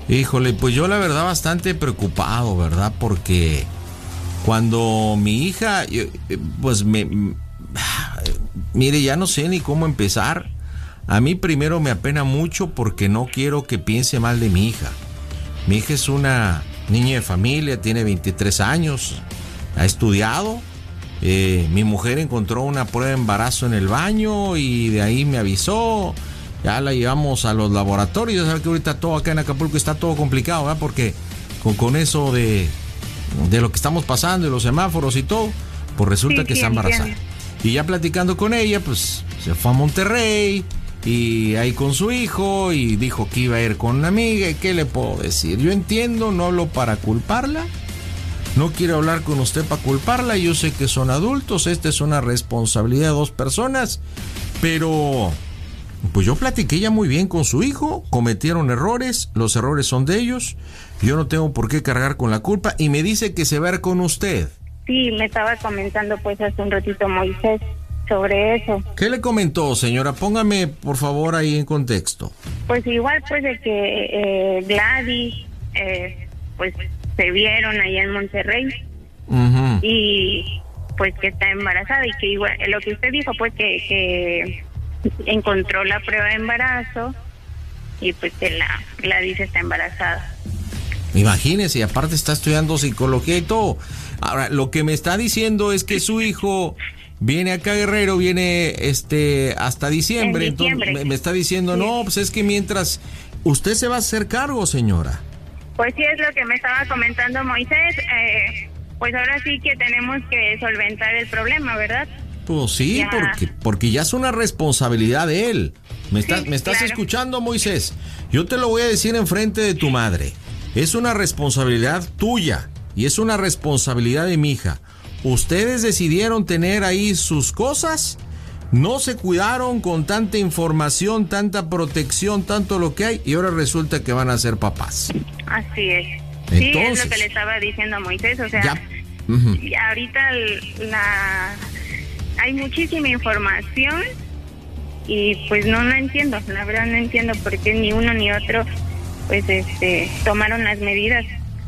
Híjole, pues yo la verdad bastante preocupado, ¿verdad? Porque cuando mi hija, yo, eh, pues me... Mire, ya no sé ni cómo empezar. A mí primero me apena mucho porque no quiero que piense mal de mi hija. Mi hija es una niña de familia, tiene 23 años, ha estudiado. Eh, mi mujer encontró una prueba de embarazo en el baño y de ahí me avisó. Ya la llevamos a los laboratorios. Ya que ahorita todo acá en Acapulco está todo complicado, ¿verdad? Porque con, con eso de, de lo que estamos pasando y los semáforos y todo, pues resulta Sí, que sí, está embarazada. Y ya platicando con ella, pues se fue a Monterrey y ahí con su hijo y dijo que iba a ir con una amiga. ¿Y qué le puedo decir? Yo entiendo, no hablo para culparla. No quiero hablar con usted para culparla. Yo sé que son adultos. Esta es una responsabilidad de dos personas. Pero, pues yo platiqué ya muy bien con su hijo. Cometieron errores. Los errores son de ellos. Yo no tengo por qué cargar con la culpa. Y me dice que se va a ir con usted. Sí, me estaba comentando pues hace un ratito Moisés sobre eso. ¿Qué le comentó, señora? Póngame, por favor, ahí en contexto. Pues igual pues de que eh, Gladys eh, pues se vieron allá en Monterrey y pues que está embarazada y que igual lo que usted dijo pues que, que encontró la prueba de embarazo y pues que la Gladys está embarazada. Imagínese, y aparte está estudiando psicología y todo. Ahora, lo que me está diciendo es que su hijo viene acá Guerrero, viene este hasta diciembre, En entonces me, me está diciendo, no, pues es que mientras usted se va a hacer cargo, señora. Pues sí, es lo que me estaba comentando Moisés. eh, pues ahora sí que tenemos que solventar el problema, ¿verdad? Pues sí, Ya. porque, porque ya es una responsabilidad de él. ¿Me, estás Sí, ¿me estás claro. escuchando, Moisés? Yo te lo voy a decir enfrente de tu madre. Es una responsabilidad tuya y es una responsabilidad de mi hija. Ustedes decidieron tener ahí sus cosas, no se cuidaron con tanta información, tanta protección, tanto lo que hay, y ahora resulta que van a ser papás. Así es. sí, es lo que le estaba diciendo a Moisés. O sea, Ya. Ahorita la hay muchísima información y pues no no entiendo, la verdad no entiendo por qué ni uno ni otro pues este tomaron las medidas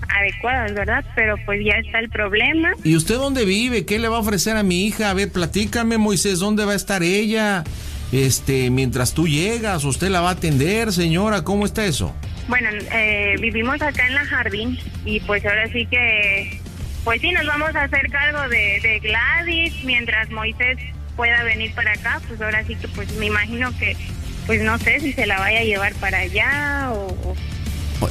adecuadas, ¿verdad? Pero pues ya está el problema. ¿Y usted dónde vive? ¿Qué le va a ofrecer a mi hija? A ver, platícame, Moisés, ¿dónde va a estar ella? Este, mientras tú llegas, usted la va a atender, señora, ¿cómo está eso? Bueno, eh, vivimos acá en la jardín y pues ahora sí que, pues sí, nos vamos a hacer cargo de, de Gladys mientras Moisés pueda venir para acá, pues ahora sí que pues me imagino que, pues no sé si se la vaya a llevar para allá o...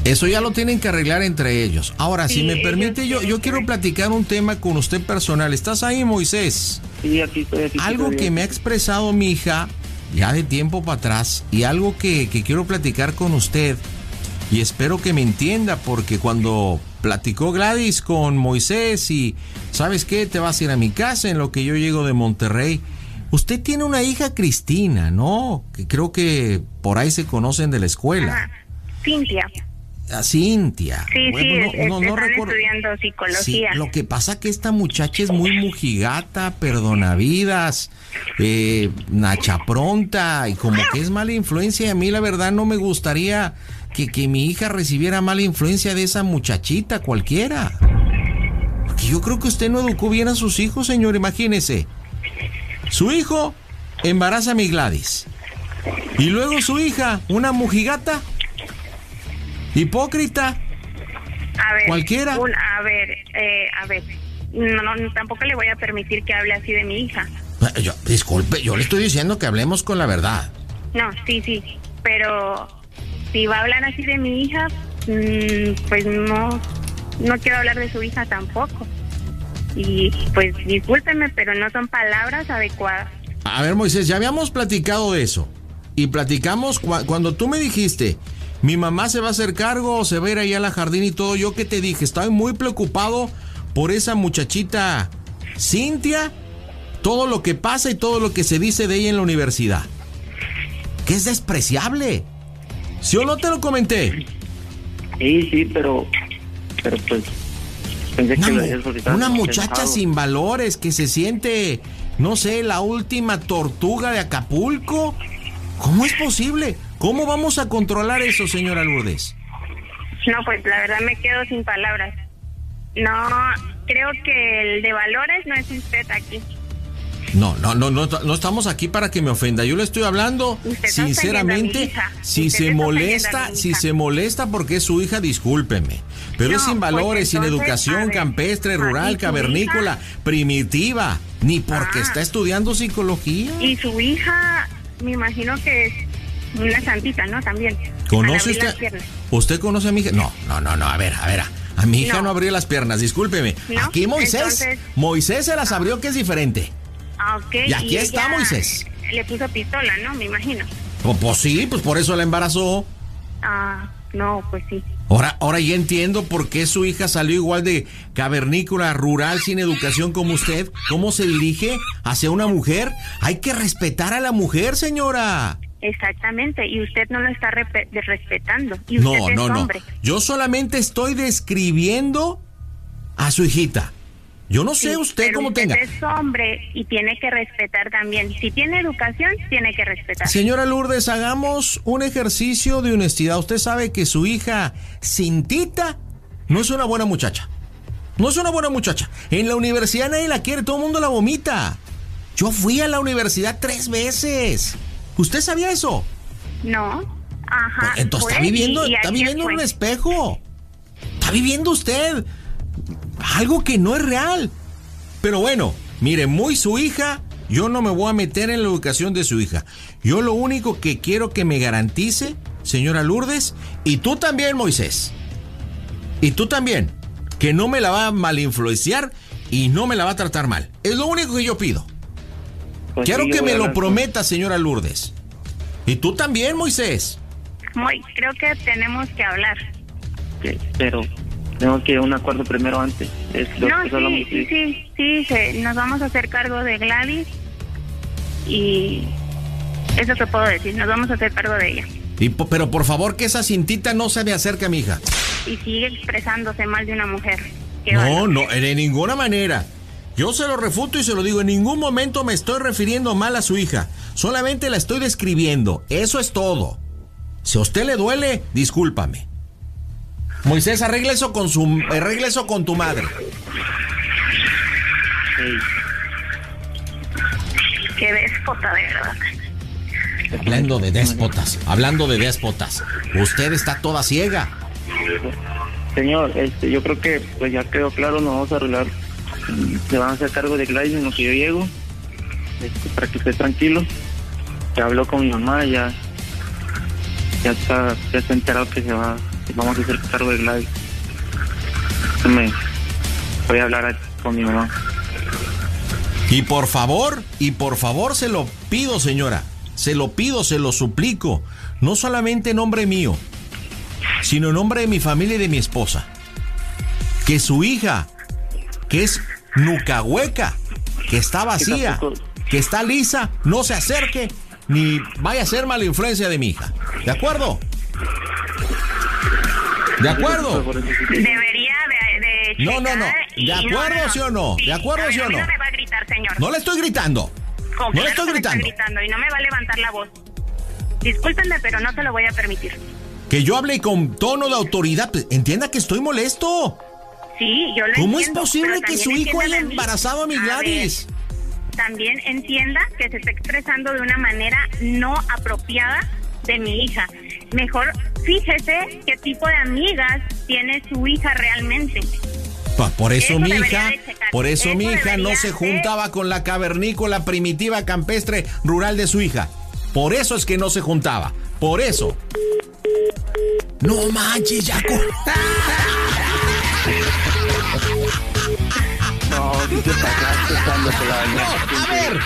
Eso ya lo tienen que arreglar entre ellos. Ahora, si me permite, yo, yo quiero platicar un tema con usted personal. ¿Estás ahí, Moisés? Sí, aquí estoy, aquí Algo que me ha expresado mi hija ya de tiempo para atrás y algo que, que quiero platicar con usted y espero que me entienda porque cuando platicó Gladys con Moisés y sabes qué, te vas a ir a mi casa en lo que yo llego de Monterrey. Usted tiene una hija Cristina, ¿no? Que creo que por ahí se conocen de la escuela. Cintia. A Cintia. Sí, Bueno, sí, no- es- no- no están recuerdo- estudiando Sí, psicología. lo que pasa que esta muchacha es muy mujigata, perdonavidas, eh, nacha pronta y como que es mala influencia. Y a mí la verdad no me gustaría que, que mi hija recibiera mala influencia de esa muchachita cualquiera. Porque yo creo que usted no educó bien a sus hijos, señor. Imagínese. Su hijo embaraza a mi Gladys. Y luego su hija, una mujigata, hipócrita. A ver, ¿Cualquiera? un- a ver, eh, a ver, no, no, tampoco le voy a permitir que hable así de mi hija. Eh, Yo, disculpe, yo le estoy diciendo que hablemos con la verdad. No, sí, sí, pero si va a hablar así de mi hija, mm, pues no, no quiero hablar de su hija tampoco. Y pues discúlpeme, pero no son palabras adecuadas. A ver, Moisés, ya habíamos platicado de eso. Y platicamos cua- cuando tú me dijiste, mi mamá se va a hacer cargo, se va a ir allá a la jardín y todo. Yo que te dije, estaba muy preocupado por esa muchachita Cintia, todo lo que pasa y todo lo que se dice de ella en la universidad. Que es despreciable. ¿Sí o no te lo comenté? Sí, sí, pero, pero pues pensé Una, que lo muchacha sin valores que se siente, no sé, la última tortuga de Acapulco. ¿Cómo es posible? ¿Cómo vamos a controlar eso, señora Lourdes? No, pues la verdad me quedo sin palabras. No, creo que el de valores no es usted aquí. No, no, no, no, no estamos aquí para que me ofenda. Yo le estoy hablando Usted sinceramente. Si Usted se molesta, si se molesta porque es su hija, discúlpeme. Pero No, es sin pues valores, sin entonces, educación, ver, campestre, rural, ¿y su cavernícola, primitiva. Ni porque Ah. está estudiando psicología. Y su hija, me imagino que es una santita, ¿no? También. ¿Conoce usted? ¿Usted conoce a mi hija? No, no, no, no, a ver, a ver. A, a mi hija no. No. abrió las piernas, discúlpeme. ¿No? Aquí Moisés, Entonces- Moisés se las abrió que es diferente. Ah, ok. Y aquí está Moisés. Le puso pistola, ¿no? Me imagino. Pues, pues sí, pues por eso la embarazó. Ah, no, pues sí. Ahora, ahora ya entiendo por qué su hija salió igual de cavernícola, rural, sin educación como usted. ¿Cómo se dirige hacia una mujer? Hay que respetar a la mujer, señora. Exactamente. Y usted no lo está respetando. Y usted No, es no, no. Yo solamente estoy describiendo a su hijita. Yo no sé Sí, usted pero cómo usted tenga. es hombre y tiene que respetar también. Si tiene educación, tiene que respetar. Señora Lourdes, hagamos un ejercicio de honestidad. Usted sabe que su hija Cintita no es una buena muchacha. No es una buena muchacha. En la universidad nadie la quiere, todo el mundo la vomita. Yo fui a la universidad tres veces. ¿Usted sabía eso? No. Ajá. Pues, Entonces está fue, viviendo, está viviendo en un espejo. Está viviendo usted algo que no es real. Pero bueno, mire, muy su hija, yo no me voy a meter en la educación de su hija. Yo lo único que quiero que me garantice, señora Lourdes, y tú también, Moisés. Y tú también, que no me la va a malinfluenciar y no me la va a tratar mal. Es lo único que yo pido. Pues quiero sí, que me lo prometa, señora Lourdes. Y tú también, Moisés. Muy, creo que tenemos que hablar. Sí, pero tengo que ir a un acuerdo primero antes. Es lo No, que hablamos, sí, sí, sí, se- nos vamos a hacer cargo de Gladys y eso te puedo decir, nos vamos a hacer cargo de ella. Y pero por favor que esa cintita no se me acerque a mi hija. Y sigue expresándose mal de una mujer. No, no, de ninguna manera. Yo se lo refuto y se lo digo, en ningún momento me estoy refiriendo mal a su hija. Solamente la estoy describiendo. Eso es todo. Si a usted le duele, discúlpame. Moisés, arregla eso con su arregla eso con tu madre. Qué déspota, de verdad. Hablando de déspotas, hablando de déspotas. Usted está toda ciega. Señor, este, yo creo que pues ya quedó claro, nos vamos a arreglar. Se van a hacer cargo de Gladys en lo que yo llego, este, para que esté tranquilo. Ya habló con mi mamá, ya, ya está, ya está enterado que se va, vamos a hacer cargo de Gladys. Me, voy a hablar con mi mamá. Y por favor, y por favor se lo pido, señora. Se lo pido, se lo suplico. No solamente en nombre mío, sino en nombre de mi familia y de mi esposa. Que su hija, que es nucahueca, que está vacía, que está lisa, no se acerque ni vaya a ser mala influencia de mi hija. ¿De acuerdo? ¿De acuerdo? Debería de, de No, no, no. ¿De acuerdo, sí o no? ¿De acuerdo, sí o no? no me va a gritar, señor. No le estoy gritando. Con No le estoy gritando. gritando y no me va a levantar la voz. Discúlpenme, pero no se lo voy a permitir. Que yo hable con tono de autoridad. Pues, Entienda que estoy molesto. Sí, yo lo ¿Cómo es posible que su hijo haya embarazado a mi Gladys? también entienda que se está expresando de una manera no apropiada de mi hija. Mejor fíjese qué tipo de amigas tiene su hija realmente. Pa- Por eso, Eso mi hija, por eso, Eso mi hija no se juntaba con la cavernícola primitiva campestre rural de su hija. Por eso es que no se juntaba. Por eso. No manches, Jaco. No, a ver,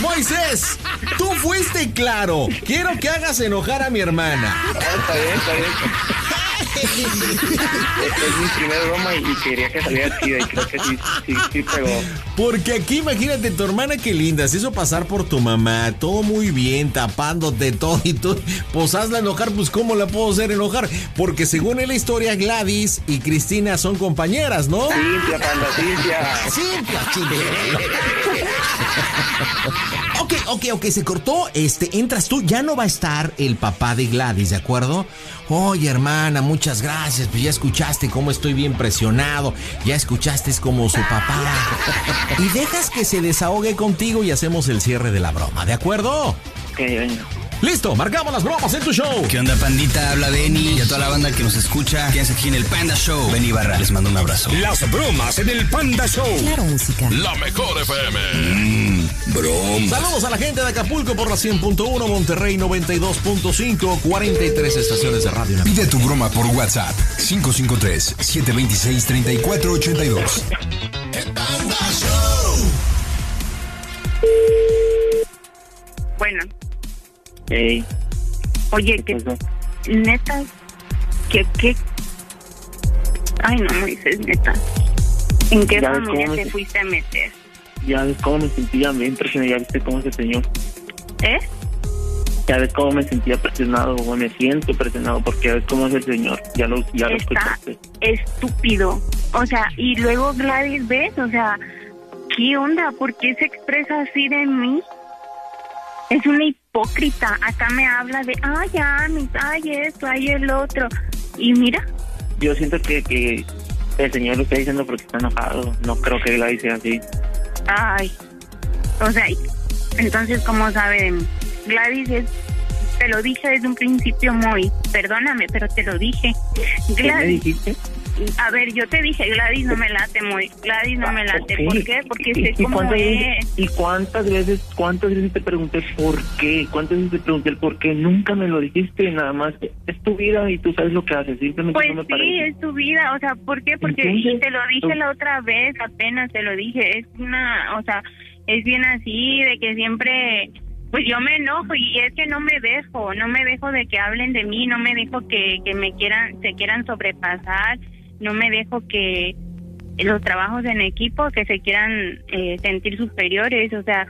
Moisés, tú fuiste claro. Quiero que hagas enojar a mi hermana. Está bien, está bien. Esta es mi primera broma y, y quería que saliera chida y creo que sí, sí, sí pegó. Porque aquí imagínate tu hermana qué linda, se hizo pasar por tu mamá, todo muy bien, tapándote todo y tú, pues hazla enojar, pues cómo la puedo hacer enojar, porque según en la historia Gladys y Cristina son compañeras, ¿no? Cintia, panda, Cintia. Cintia, Ok, ok, ok, se cortó. Este, entras tú, ya no va a estar el papá de Gladys, ¿de acuerdo? Oye, hermana, muchas gracias. Pues ya escuchaste cómo estoy bien presionado. Ya escuchaste como su papá. Y dejas que se desahogue contigo y hacemos el cierre de la broma, ¿de acuerdo? Ok, venga. Listo, marcamos las bromas en tu show. ¿Qué onda, pandita? Habla Benny y a toda la banda que nos escucha. Quédense aquí en el Panda Show. Benny Barra, les mando un abrazo. Las bromas en el Panda Show. Claro, música. La mejor FM. Mmm, bromas. Saludos a la gente de Acapulco por la 100.1, Monterrey 92.5, 43 estaciones de radio. Pide tu broma por WhatsApp 553-726-3482. Bueno, Ey, oye, que neta, que qué. Ay, no, Moisés, neta. ¿En qué familia te fuiste a meter? ya ves cómo me sentía bien presionado, ya viste cómo es el señor. ¿Eh? Ya ves cómo me sentía presionado, o me siento presionado, porque ya ves cómo es el señor. Ya lo, ya lo Está escuchaste. estúpido. O sea, y luego Gladys, ¿ves? O sea, ¿qué onda? ¿Por qué se expresa así de mí? Es una hipócrita. Acá me habla de, ay, Ami, ay, esto, ay, el otro. Y mira, Yo siento que, que el señor lo está diciendo porque está enojado. No creo que Gladys sea así. ay. O sea, entonces, ¿cómo sabe de mí? Gladys es, te lo dije desde un principio muy, perdóname, pero te lo dije. ¿Qué me Gladys, dijiste? A ver, yo te dije, Gladys no me late muy. Gladys no me late. ¿Por qué? Porque ¿Y, sé y cómo cuántas es. veces, ¿Y cuántas veces, cuántas veces te pregunté por qué? ¿Cuántas veces te pregunté el por qué? Nunca me lo dijiste, nada más. Es tu vida y tú sabes lo que haces. Simplemente Pues no me sí, parece. es tu vida, o sea, ¿por qué? Porque Entonces, te lo dije tú- la otra vez, apenas te lo dije, es una, o sea, es bien así, de que siempre, pues yo me enojo y es que no me dejo, no me dejo de que hablen de mí, no me dejo que, que me quieran, se quieran sobrepasar, no me dejo que los trabajos en equipo, que se quieran eh, sentir superiores, o sea,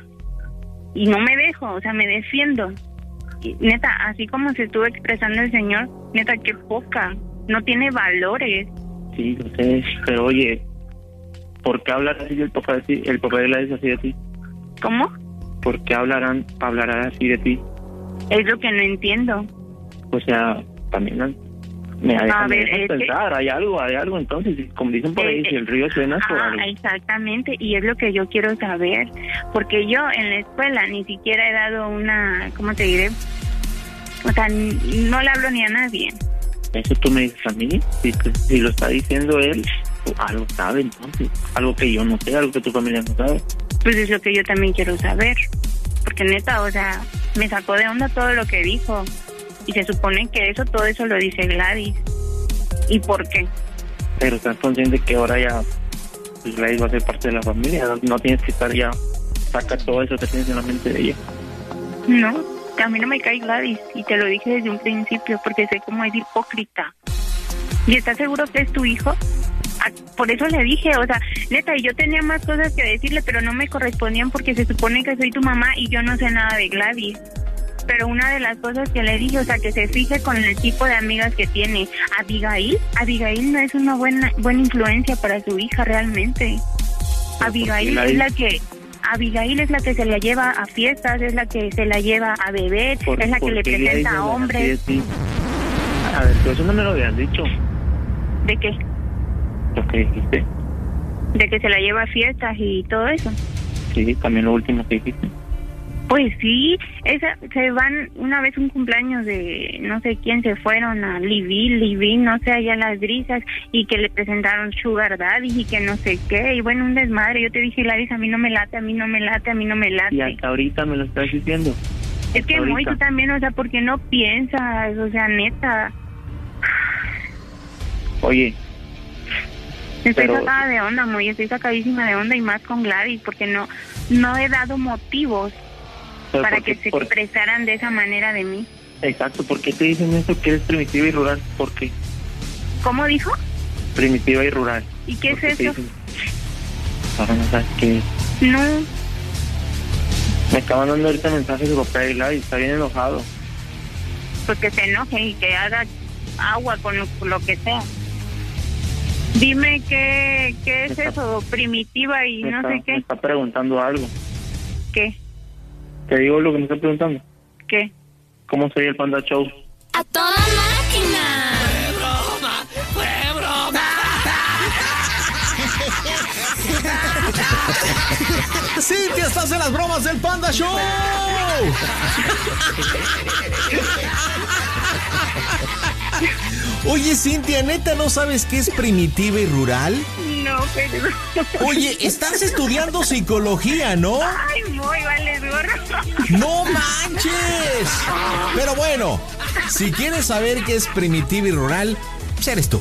y no me dejo, o sea, me defiendo. Y, neta, así como se estuvo expresando el señor, neta, qué poca, no tiene valores. Sí, lo sé. Pero oye, ¿por qué hablar así el papá de ti? El papá de Gladys así de ti. ¿Cómo? ¿Por qué hablarán, hablarán así de ti? Es lo que no entiendo. O sea, también. Me A ver, dejan es que- pensar, hay algo, hay algo entonces, como dicen por ahí, Eh, si el río suena por Ah, algo. exactamente, y es lo que yo quiero saber, porque yo en la escuela ni siquiera he dado una, ¿cómo te diré? O sea, no le hablo ni a nadie. Eso tú me dices a mí, si, si lo está diciendo él, algo sabe entonces, algo que yo no sé, algo que tu familia no sabe. Pues es lo que yo también quiero saber, porque neta, o sea, me sacó de onda todo lo que dijo, y se supone que eso, todo eso lo dice Gladys. ¿Y por qué? Pero estás consciente que ahora ya pues, Gladys va a ser parte de la familia, no, no tienes que estar ya, saca todo eso que tienes en la mente de ella. No, a mí no me cae Gladys, y te lo dije desde un principio, porque sé cómo es hipócrita. ¿Y estás seguro que es tu hijo? Ah, Por eso le dije, o sea, neta, y yo tenía más cosas que decirle, pero no me correspondían porque se supone que soy tu mamá y yo no sé nada de Gladys. Pero una de las cosas que le dije, o sea, que se fije con el tipo de amigas que tiene. Abigail, Abigail no es una buena buena influencia para su hija realmente. Abigail es la que Abigail es la que se la lleva a fiestas, es la que se la lleva a beber, ¿Por- es la que le presenta a hombres. A ver, tú eso no me lo habías dicho, ¿De qué? lo que dijiste. De que se la lleva a fiestas y todo eso. Sí, también lo último que dijiste. Pues sí, esa, se van una vez un cumpleaños de no sé quién se fueron a Livil, Livil, no sé, allá las brisas y que le presentaron Sugar Daddy y que no sé qué, y bueno, un desmadre. Yo te dije, Gladys, a mí no me late, a mí no me late, a mí no me late. Y hasta ahorita me lo estás diciendo. es que muy tú también, o sea, porque no piensas, o sea, neta. Oye, Estoy Pero- sacada de onda, muy, estoy sacadísima de onda y más con Gladys, porque no, no he dado motivos pero para ¿por qué- que se por- expresaran de esa manera de mí. exacto, ¿por qué te dicen eso que eres primitiva y rural? ¿Por qué? ¿Cómo dijo? Primitiva y rural. ¿Y qué es ¿Por qué te eso? Ahora no sabes qué es. No, Me acaban dando ahorita mensajes de papá Gladys, está bien enojado. pues que se enoje y que haga agua con lo, con lo que sea. Dime qué, qué es eso, primitiva y no está, sé me qué. está preguntando algo. ¿Qué? Te digo lo que me está preguntando. ¿Qué? ¿Cómo soy el Panda Show? ¡A toda máquina! Cintia, estás en las bromas del Panda Show. Oye, Cintia, neta, ¿no sabes qué es primitiva y rural? No, pero... Oye, estás estudiando psicología, ¿no? Ay, muy vale gorro. ¡No manches! Pero bueno, si quieres saber qué es primitiva y rural, pues eres tú.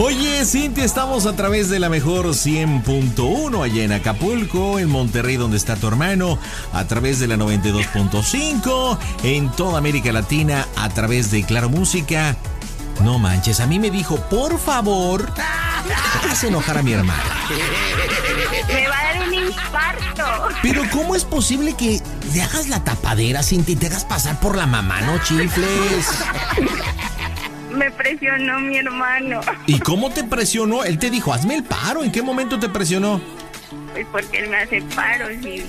Oye, Cintia, estamos a través de la mejor 100.1 allá en Acapulco, en Monterrey donde está tu hermano, a través de la 92.5, en toda América Latina a través de Claro Música. No manches, a mí me dijo, por favor, haz enojar a mi hermana. Me va a dar un infarto. Pero ¿cómo es posible que le hagas la tapadera, Cintia, y te hagas pasar por la mamá, no chifles? Me presionó mi hermano. ¿Y cómo te presionó? Él te dijo, hazme el paro. ¿En qué momento te presionó? Pues porque él me hace paros y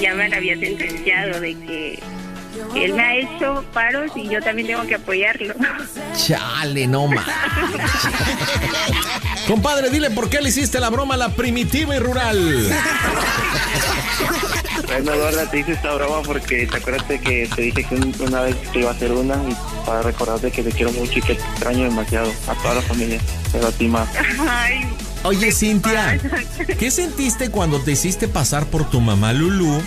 ya me lo había sentenciado de que él me ha hecho paros y yo también tengo que apoyarlo. Chale, no más. Compadre, dile por qué le hiciste la broma a la primitiva y rural. Bueno, Eduarda, te hice esta broma porque te acuerdas de que te dije que un- una vez te iba a hacer una y para recordarte que te quiero mucho y que te extraño demasiado a toda la familia, pero a ti más. Ay, Oye, Cintia, ¿qué sentiste cuando te hiciste pasar por tu mamá Lulu,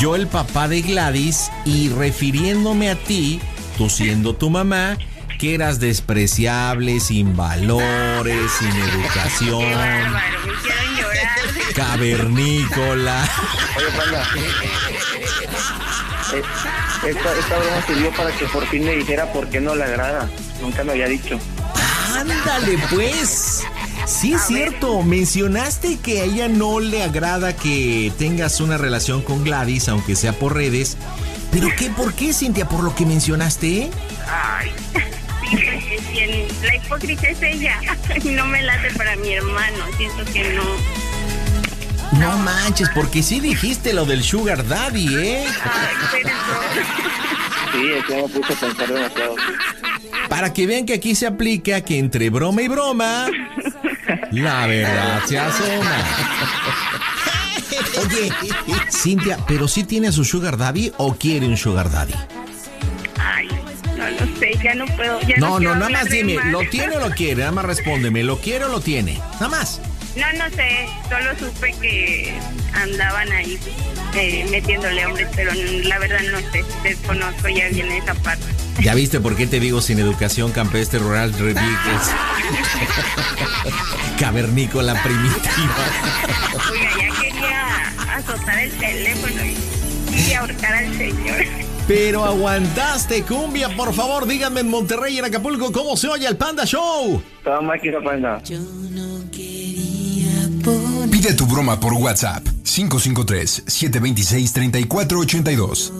yo el papá de Gladys y refiriéndome a ti, tú siendo tu mamá, que eras despreciable, sin valores, sin educación, me hicieron llorar. cavernícola? Oye, panda. eh, Esta, esta broma sirvió para que por fin me dijera por qué no le agrada. Nunca me había dicho. Ándale, pues. Sí, es cierto. Mencionaste que a ella no le agrada que tengas una relación con Gladys, aunque sea por redes. ¿Pero qué? ¿Por qué, Cintia? ¿Por lo que mencionaste? Ay, la hipócrita es ella. No me late para mi hermano. Siento que no. No manches, porque sí dijiste lo del Sugar Daddy, ¿eh? Sí, es que me puse a pensar demasiado. Para que vean que aquí se aplica que entre broma y broma, la verdad se asoma. Oye, Cintia, ¿pero sí tiene su Sugar Daddy o quiere un Sugar Daddy? No sé, ya no puedo. Ya No, no, quiero nada más dime, más. ¿lo tiene o lo quiere? Nada más respóndeme, ¿lo quiere o lo tiene? Nada más. No, no sé, solo supe que andaban ahí eh, metiéndole hombres, pero la verdad no sé, desconozco ya bien esa parte. ¿Ya viste por qué te digo sin educación campestre rural Rodríguez? Cavernícola primitiva. Oiga, ya quería azotar el teléfono y, y ahorcar al señor. Pero aguantaste, cumbia, por favor, díganme en Monterrey y en Acapulco cómo se oye el Panda Show. Toda máquina, panda. Pide tu broma por WhatsApp 553-726-3482.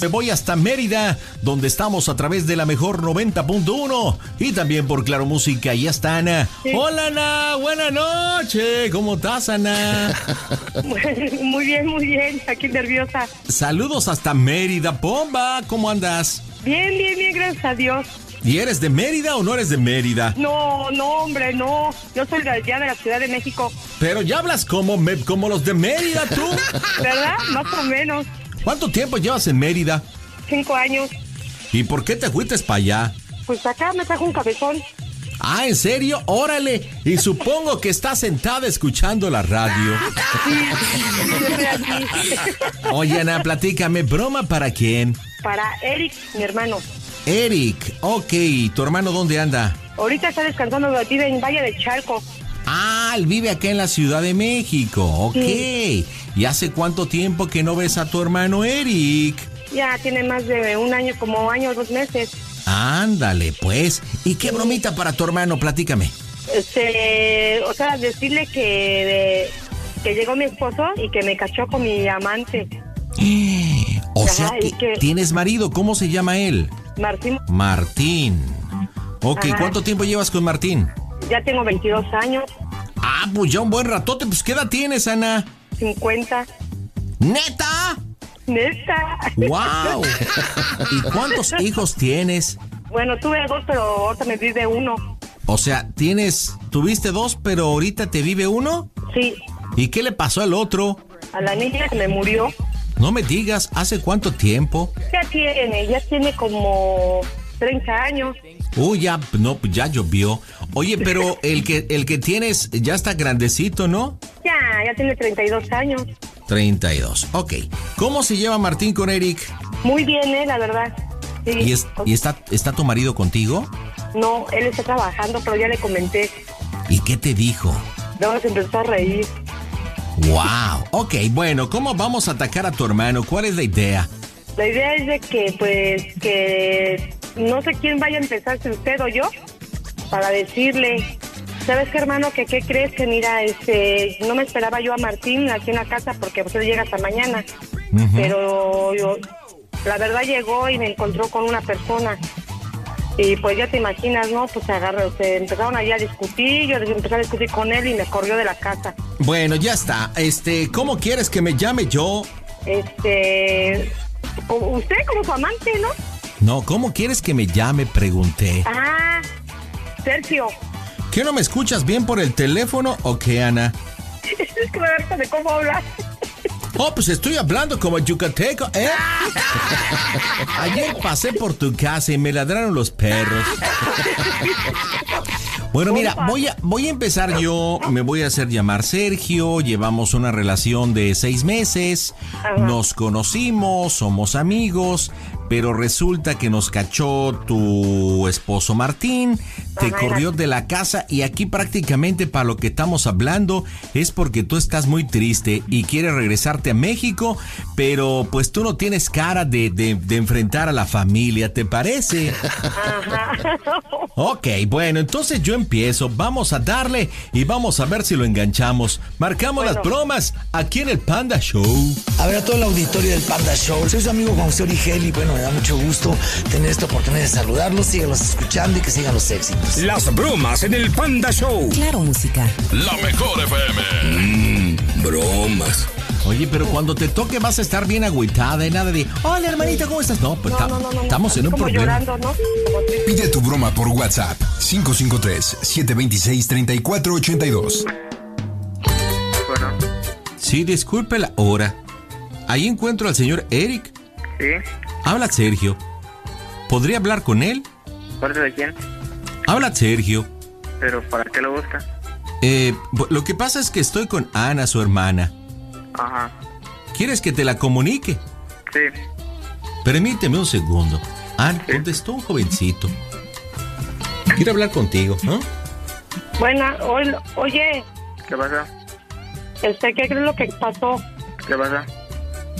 Me voy hasta Mérida, donde estamos a través de la mejor 90.1 y también por Claro Música. Y ya está Ana. Hola Ana, buena noche. ¿Cómo estás Ana? Muy bien, muy bien. Aquí nerviosa. Saludos hasta Mérida, Pomba. ¿Cómo andas? Bien, bien, bien, gracias a Dios. ¿Y eres de Mérida o no eres de Mérida? No, no, hombre, no. Yo soy de allá de la Ciudad de México. Pero ya hablas como, me- como los de Mérida, tú. ¿Verdad? Más o menos. ¿Cuánto tiempo llevas en Mérida? Cinco años. ¿Y por qué te fuiste para allá? Pues acá me trajo un cabezón. Ah, ¿en serio? Órale. Y supongo que estás sentada escuchando la radio. Oye, Ana, platícame, ¿broma para quién? Para Eric, mi hermano. Eric, ok, ¿tu hermano dónde anda? Ahorita está descansando, vive en Valle de Chalco. Ah, él vive acá en la Ciudad de México, ok. ¿Y hace cuánto tiempo que no ves a tu hermano Eric? Ya tiene más de un año, como año o dos meses. Ándale, pues. ¿Y qué bromita para tu hermano? Platícame. Este, o sea, decirle que, que llegó mi esposo y que me cachó con mi amante, O sea Ajá, que que- tienes marido, ¿cómo se llama él? Martín. Martín. Ok, Ajá. ¿cuánto tiempo llevas con Martín? Ya tengo 22 años, Ah, pues ya un buen ratote. Pues, ¿qué edad tienes, Ana? 50. ¿Neta? Neta. ¡Wow! ¿Y cuántos hijos tienes? Bueno, tuve dos, pero ahorita me vive uno. O sea, tienes, tuviste dos, pero ahorita te vive uno. Sí, ¿Y qué le pasó al otro? a la niña que me murió. No me digas, ¿hace cuánto tiempo? Ya tiene, ya tiene como 30 años. Uy, ya, no, ya llovió. Oye, pero el que, el que tienes ya está grandecito, ¿no? Ya, ya tiene 32 años. 32. Ok. ¿Cómo se lleva Martín con Eric? Muy bien, eh, la verdad. Sí. ¿Y, es- y está, está tu marido contigo? No, él está trabajando, pero ya le comenté. ¿Y qué te dijo? Luego se empezó a reír. Wow. Ok, bueno, ¿cómo vamos a atacar a tu hermano? ¿Cuál es la idea? La idea es de que, pues, que no sé quién vaya a empezar, si usted o yo, para decirle, ¿sabes qué, hermano? Que qué crees que, mira, este, no me esperaba yo a Martín aquí en la casa porque pues, él llega hasta mañana. Pero yo, la verdad llegó y me encontró con una persona. Y pues ya te imaginas, ¿no? Pues se agarró, se empezaron allí a discutir, yo empecé a discutir con él y me corrió de la casa. Bueno, ya está. Este, ¿cómo quieres que me llame yo? Este, usted como su amante, ¿no? No, ¿cómo quieres que me llame? Pregunté. Ah, Sergio. ¿Qué no me escuchas bien por el teléfono o qué, Ana? Es que me da risa de cómo hablar. Oh, pues estoy hablando como yucateco, ¿eh? Ayer pasé por tu casa y me ladraron los perros. Bueno, mira, voy a, voy a empezar yo, me voy a hacer llamar Sergio, llevamos una relación de seis meses, nos conocimos, somos amigos, pero resulta que nos cachó tu esposo Martín, te corrió de la casa y aquí prácticamente para lo que estamos hablando es porque tú estás muy triste y quieres regresarte a México, pero pues tú no tienes cara de, de- de enfrentar a la familia, ¿te parece? Ok, bueno, entonces yo empiezo, vamos a darle y vamos a ver si lo enganchamos. Marcamos las bromas aquí en el Panda Show. A ver, a todo el auditorio del Panda Show. Soy su amigo José Origel y bueno, me da mucho gusto tener esta oportunidad de saludarlos. Síganos escuchando y que sigan los éxitos. Las bromas en el Panda Show. Claro, música. La mejor FM. Mmm, bromas. Oye, pero cuando te toque vas a estar bien agüitada y nada de, hola hermanita, ¿cómo estás? No, pues ta- estamos en un Como problema. llorando, ¿no? Pide tu broma por WhatsApp 553-726-3482. Sí, disculpe la hora. Ahí encuentro al señor Eric. Sí, Habla Sergio. ¿Podría hablar con él? ¿parte de quién? Habla Sergio. ¿Pero para qué lo busca? Eh, lo que pasa es que estoy con Ana, su hermana. Ajá, ¿Quieres que te la comunique? sí. Permíteme un segundo. Ana, contestó un jovencito. Quiere hablar contigo, ¿no? Buena, ol- oye, ¿Qué pasa? este, ¿qué crees lo que pasó? ¿Qué pasa?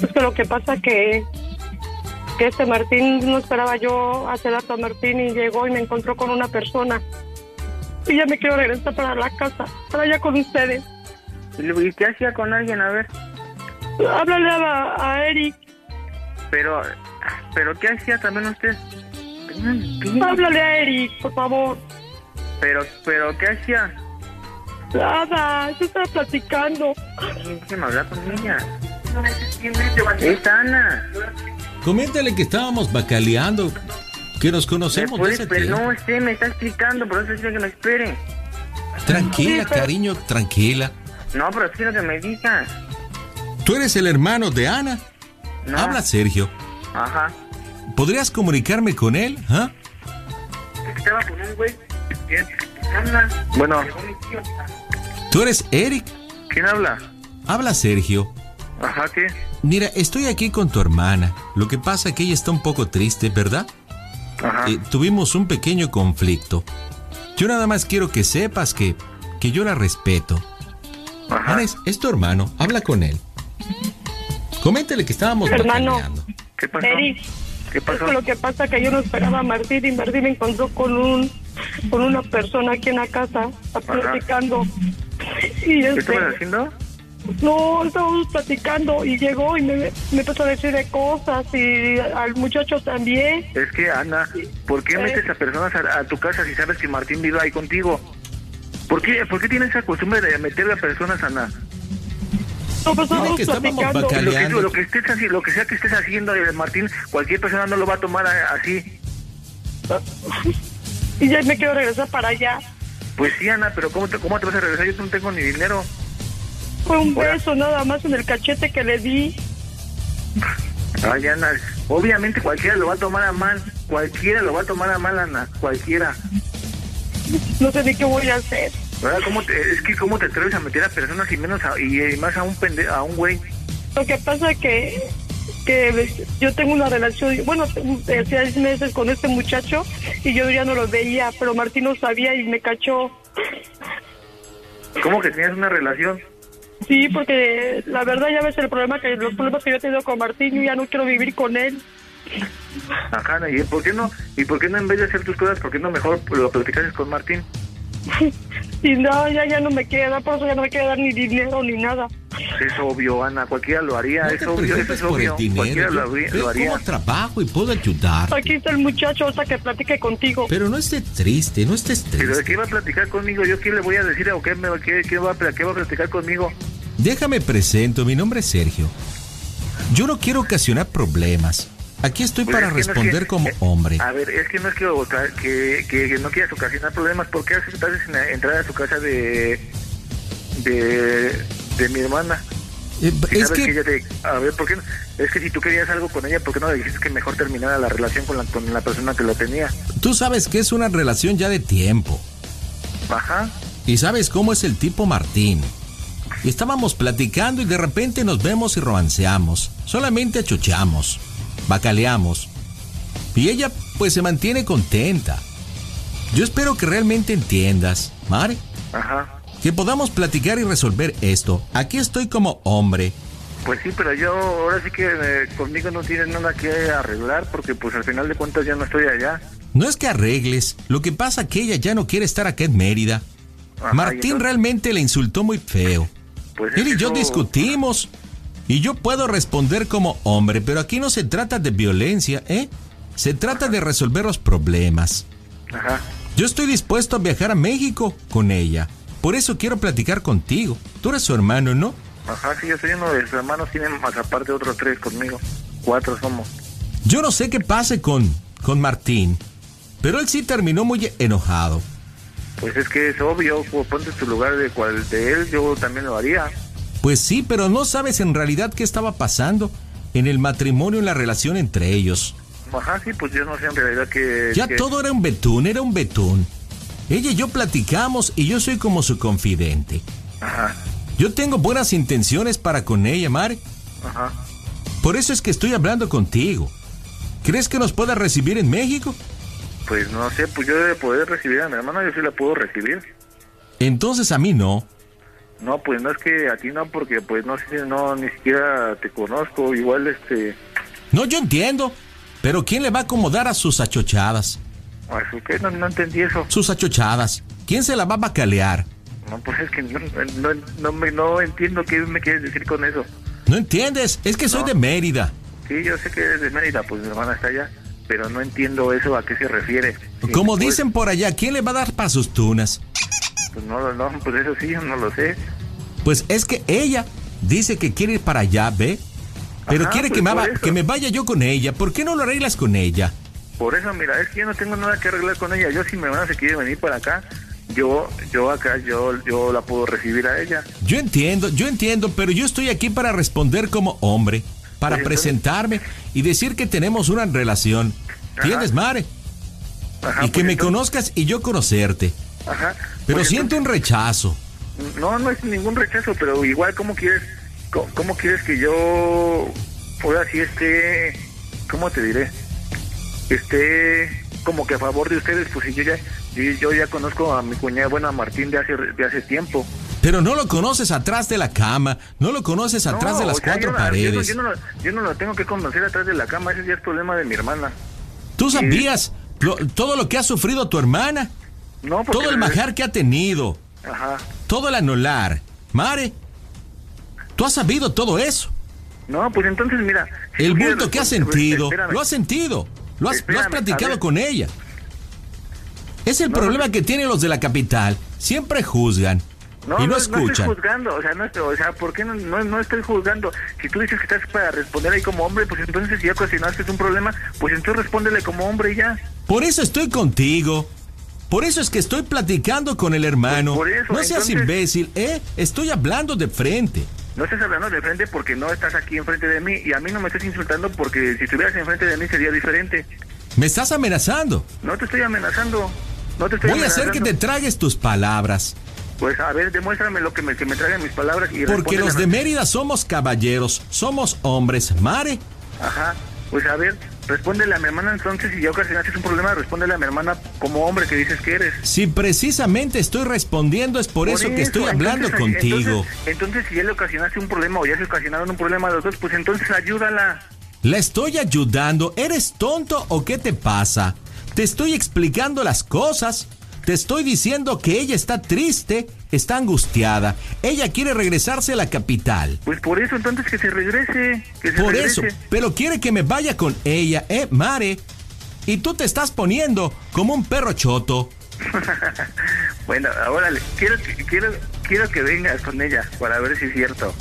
Es que lo que pasa que que este Martín no esperaba yo hace rato a Martín y llegó y me encontró con una persona y ya me quiero regresar para la casa, para allá con ustedes. ¿Y qué hacía con alguien? A ver. Háblale a, a Eric, Pero, pero ¿qué hacía también usted? háblale a Eric, por favor. Pero, pero ¿qué hacía? Nada, yo estaba platicando. Déjeme hablar con ella. Es Ana. Coméntale que estábamos bacaleando, que nos ¿Me conocemos puede- desde pero tiempo. no, usted me está explicando, por eso dice que me espere. Tranquila, cariño, tranquila. No, pero quiero que me diga. ¿Tú eres el hermano de Ana? No. Habla Sergio. Ajá. ¿Podrías comunicarme con él? ¿Ah? Estaba con un güey. Bueno. ¿Tú eres Eric? ¿Quién habla? Habla Sergio. Ajá, ¿qué? Mira, estoy aquí con tu hermana. Lo que pasa es que ella está un poco triste, ¿verdad? Ajá. Eh, tuvimos un pequeño conflicto. Yo nada más quiero que sepas que, que yo la respeto. Ana es, es tu hermano, habla con él. Coméntale que estábamos Hermano. ¿Qué pasó? Eric, ¿Qué pasó? es que lo que pasa que yo no esperaba a Martín y Martín me encontró con un con una persona aquí en la casa, está platicando. Y ¿Qué este, estabas haciendo? No, estábamos platicando y llegó y me, me empezó a decir de cosas y al muchacho también. Es que, Ana, ¿por qué Eh. metes a personas a, a tu casa si sabes que Martín vive ahí contigo? ¿Por qué, ¿Por qué tienes esa costumbre de meter a personas, Ana? No, pues que estábamos platicando. Lo que, lo que estés lo que sea que estés haciendo, eh, Martín, cualquier persona no lo va a tomar a- así. Y ya me quiero regresar para allá. Pues sí, Ana, pero ¿cómo te, cómo te vas a regresar? Yo no tengo ni dinero. Fue un Hola. beso nada más en el cachete que le di. Ay, Ana, obviamente cualquiera lo va a tomar a mal. Cualquiera lo va a tomar a mal, Ana. Cualquiera. No sé ni qué voy a hacer. ¿Verdad? ¿Cómo te, es que cómo te atreves a meter a personas y menos a, y, eh, más a un pende, a un güey. Lo que pasa que que yo tengo una relación, bueno, de seis meses con este muchacho y yo ya no lo veía, pero Martín no sabía y me cachó. ¿Cómo que tenías una relación? Sí, porque la verdad ya ves el problema que los problemas que yo he tenido con Martín, yo ya no quiero vivir con él. Ajá, ¿y por qué no? ¿Y por qué no en vez de hacer tus cosas, por qué no mejor lo platicases con Martín? Y no, ya ya no me quiere dar, por eso ya no me quiere dar ni dinero ni nada. Es obvio, Ana, cualquiera lo haría, No es te obvio, es por obvio. el dinero. Cualquiera Yo lo, haría. trabajo y puedo ayudar. Aquí está el muchacho hasta que platique contigo. Pero no estés triste, no estés ¿Pero de triste. qué va a platicar conmigo? ¿Yo qué le voy a decir o qué, me, qué, qué va, a, qué va a platicar conmigo? Déjame presento, mi nombre es Sergio. Yo no quiero ocasionar problemas. Aquí estoy Pues para es que no es responder que- como eh, hombre. A ver, es que no es que, que, que, que no quieras ocasionar problemas. ¿Por qué en- entrar a su casa de, de, de mi hermana? Eh, Si es que- ella te- a ver, ¿por qué no? Es que si tú querías algo con ella, ¿por qué no le dijiste que mejor terminara la relación con la, con la persona que lo tenía? Tú sabes que es una relación ya de tiempo. Ajá. Y sabes cómo es el tipo Martín. Y estábamos platicando y de repente nos vemos y romanceamos. Solamente achuchamos, bacaleamos. Y ella pues se mantiene contenta. Yo espero que realmente entiendas, Mare, Ajá. que podamos platicar y resolver esto. Aquí estoy como hombre. Pues sí, pero yo ahora sí que eh, conmigo no tienen nada que arreglar porque pues al final de cuentas yo no estoy allá. No es que arregles, lo que pasa que ella ya no quiere estar acá en Mérida. Ajá, Martín entonces- realmente le insultó muy feo. Pues Él y es yo discutimos. Y yo puedo responder como hombre, pero aquí no se trata de violencia, ¿eh? Se trata de resolver los problemas. Ajá. Yo estoy dispuesto a viajar a México con ella. Por eso quiero platicar contigo. Tú eres su hermano, ¿no? Ajá, sí, yo soy uno de sus hermanos, tienen más aparte otros tres conmigo. Cuatro somos. Yo no sé qué pase con, con Martín, pero él sí terminó muy enojado. Pues es que es obvio, pues, ponte tu lugar de cual de él, yo también lo haría. Pues sí, pero no sabes en realidad qué estaba pasando en el matrimonio, en la relación entre ellos. Ajá, sí, pues yo no sé en realidad que... Ya que- todo era un betún, era un betún. Ella y yo platicamos y yo soy como su confidente. Ajá, Yo tengo buenas intenciones para con ella, Mare. ajá. Por eso es que estoy hablando contigo. ¿Crees que nos pueda recibir en México? Pues no sé, pues yo de poder recibir a mi hermana, yo sí la puedo recibir. Entonces a mí no. No, pues no es que a ti no, porque pues no sé, no, ni siquiera te conozco, igual este... No, yo entiendo. Pero ¿quién le va a acomodar a sus achochadas? ¿Así que no, no entendí eso? Sus achochadas. ¿Quién se la va a bacalear? No, pues es que no, no, no, me, no entiendo qué me quieres decir con eso. ¿No entiendes? Es que soy No. de Mérida. Sí, yo sé que eres de Mérida, pues mi hermana está allá, pero no entiendo eso a qué se refiere. Como pues, dicen por allá, ¿quién le va a dar para sus tunas? Pues no, no, pues eso sí, yo no lo sé. Pues es que ella dice que quiere ir para allá, ¿ve? Pero Ajá, quiere pues que, me, por va- eso. que me vaya yo con ella. ¿Por qué no lo arreglas con ella? Por eso, mira, es que yo no tengo nada que arreglar con ella. Yo si mi hermana se quiere venir para acá, yo, yo acá, yo, yo la puedo recibir a ella. Yo entiendo, yo entiendo, pero yo estoy aquí para responder como hombre, para entonces- presentarme y decir que tenemos una relación. ¿Entiendes, Mare? Ajá, y que pues me conozcas y yo conocerte. Ajá. Pero siento un rechazo. no, no es ningún rechazo, pero igual, ¿cómo quieres, cómo, cómo quieres que yo, ahora sí esté, cómo te diré, esté como que a favor de ustedes? Pues si yo ya, yo, ya conozco a mi cuñada, bueno, a Martín de hace, de hace tiempo. Pero no lo conoces atrás de la cama, no lo conoces atrás No, de las o sea, cuatro yo no- paredes. Yo no, yo no lo tengo que conocer atrás de la cama, ese ya es problema de mi hermana. Tú sabías lo- todo lo que ha sufrido tu hermana, No, todo el majar que ha tenido, Ajá. todo el anular. Mare, tú has sabido todo eso. No, pues entonces mira. si El bulto que has responder- sentido, lo has sentido, lo has, lo has platicado con ella. Es el problema que tienen los de la capital. Siempre juzgan No, y no, no, no estoy escuchan. juzgando, o sea, no, estoy- o sea, ¿por qué no estoy juzgando? Si tú dices que estás para responder ahí como hombre, pues entonces si ya ocasionaste un problema, pues entonces respóndele como hombre y ya. Por eso estoy contigo. Por eso es que estoy platicando con el hermano. Pues por eso, no seas entonces- imbécil, ¿eh? Estoy hablando de frente. No estás hablando de frente porque no estás aquí enfrente de mí y a mí no me estás insultando porque si estuvieras enfrente de mí sería diferente. Me estás amenazando. No te estoy amenazando. No te estoy Voy a hacer que te tragues tus palabras. Pues a ver, demuéstrame lo que me, que me mis palabras y Porque los de. Mérida somos caballeros, somos hombres. Mare, Ajá, pues a ver, respóndele a mi hermana entonces si ya ocasionaste un problema, respóndele a mi hermana como hombre que dices que eres. si precisamente estoy respondiendo es por, eso, que estoy hablando entonces, contigo. Entonces, entonces, si ya le ocasionaste un problema o ya se ocasionaron un problema a los dos, pues entonces ayúdala. La estoy ayudando. ¿Eres tonto o qué te pasa? Te estoy explicando las cosas. Te estoy diciendo que ella está triste, está angustiada. Ella quiere regresarse a la capital. Pues por eso entonces que se regrese, que se Por regrese. eso, pero quiere que me vaya con ella, ¿eh, Mare? Y tú te estás poniendo como un perro choto. bueno, ahora quiero que, quiero, quiero que vengas con ella para ver si es cierto.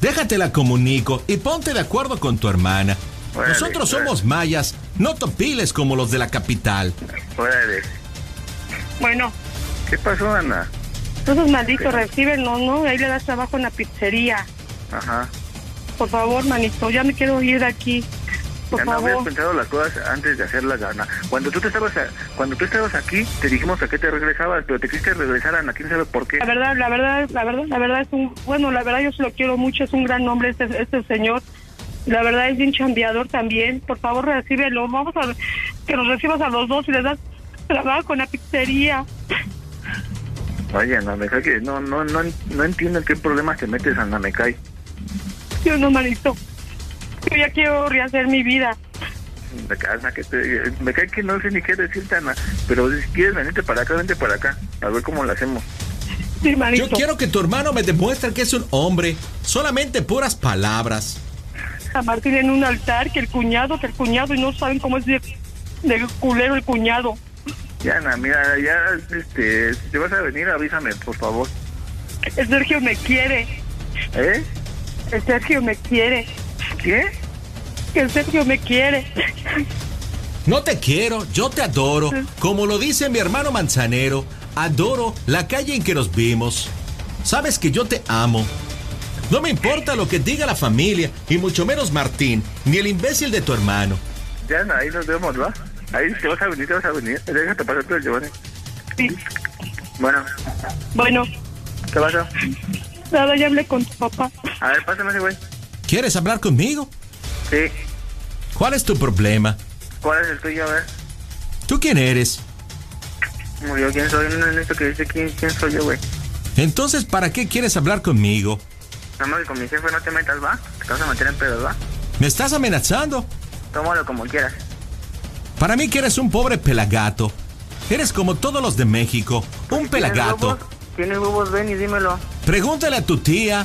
Déjate la comunico y ponte de acuerdo con tu hermana. Órale, Nosotros órale. somos mayas, no topiles como los de la capital. Órale. Bueno, ¿Qué pasó, Ana? esos malditos reciben, no, no, ahí le das trabajo en la pizzería. Ajá. Por favor, manito, ya me quiero ir de aquí. Por Ya no habías favor. pensado las cosas antes de hacerlas, Ana. Cuando tú te estabas a- cuando tú estabas aquí, te dijimos a qué te regresabas, pero te quisiste regresar, Ana, quién sabe por qué. La verdad, la verdad, la verdad, la verdad es un, bueno, la verdad yo se lo quiero mucho, es un gran hombre este, este señor. La verdad es bien chambeador también. Por favor, recíbelo. Vamos a que nos recibas a los dos y le das trabajo en la pizzería. Oye, Ana, me cae que no, no, no, no entiendo en qué problemas te metes, Ana, me cae. Yo no, manito. Yo ya quiero rehacer mi vida. Me cae, que te- me cae que no sé ni qué decirte, Ana. Pero si quieres venirte para acá, vente para acá. A ver cómo lo hacemos. Sí. Yo quiero que tu hermano me demuestre que es un hombre. Solamente puras palabras. A Martín en un altar, que el cuñado, que el cuñado, y no saben cómo es de, de culero el cuñado. Ya, Ana, mira, ya, este, si te vas a venir, avísame, por favor. El Sergio me quiere. ¿Eh? El Sergio me quiere. ¿Qué? Que el Sergio me quiere. No te quiero, yo te adoro. Como lo dice mi hermano Manzanero, adoro la calle en que nos vimos. Sabes que yo te amo. No me importa lo que diga la familia, y mucho menos Martín, ni el imbécil de tu hermano. Ya, Ana, ahí nos vemos, ¿va? Ahí te vas a venir, te vas a venir. Déjate pasar todo el Giovanni. Sí. Bueno, Bueno, ¿qué pasa? nada, ya hablé con tu papá. A ver, pásame ese güey. ¿Quieres hablar conmigo? Sí. ¿Cuál es tu problema? ¿Cuál es el tuyo? A ver. ¿Tú quién eres? Murió, ¿quién soy? No en esto que dice quién, quién soy yo, güey. Entonces, ¿para qué quieres hablar conmigo? Nada más que con mi jefe no te metas, ¿va? Te vas a meter en pedos, ¿va? ¿Me estás amenazando? Tómalo como quieras. Para mí que eres un pobre pelagato. Eres como todos los de México, un pelagato. ¿Tienes huevos? Ven y dímelo. Pregúntale a tu tía,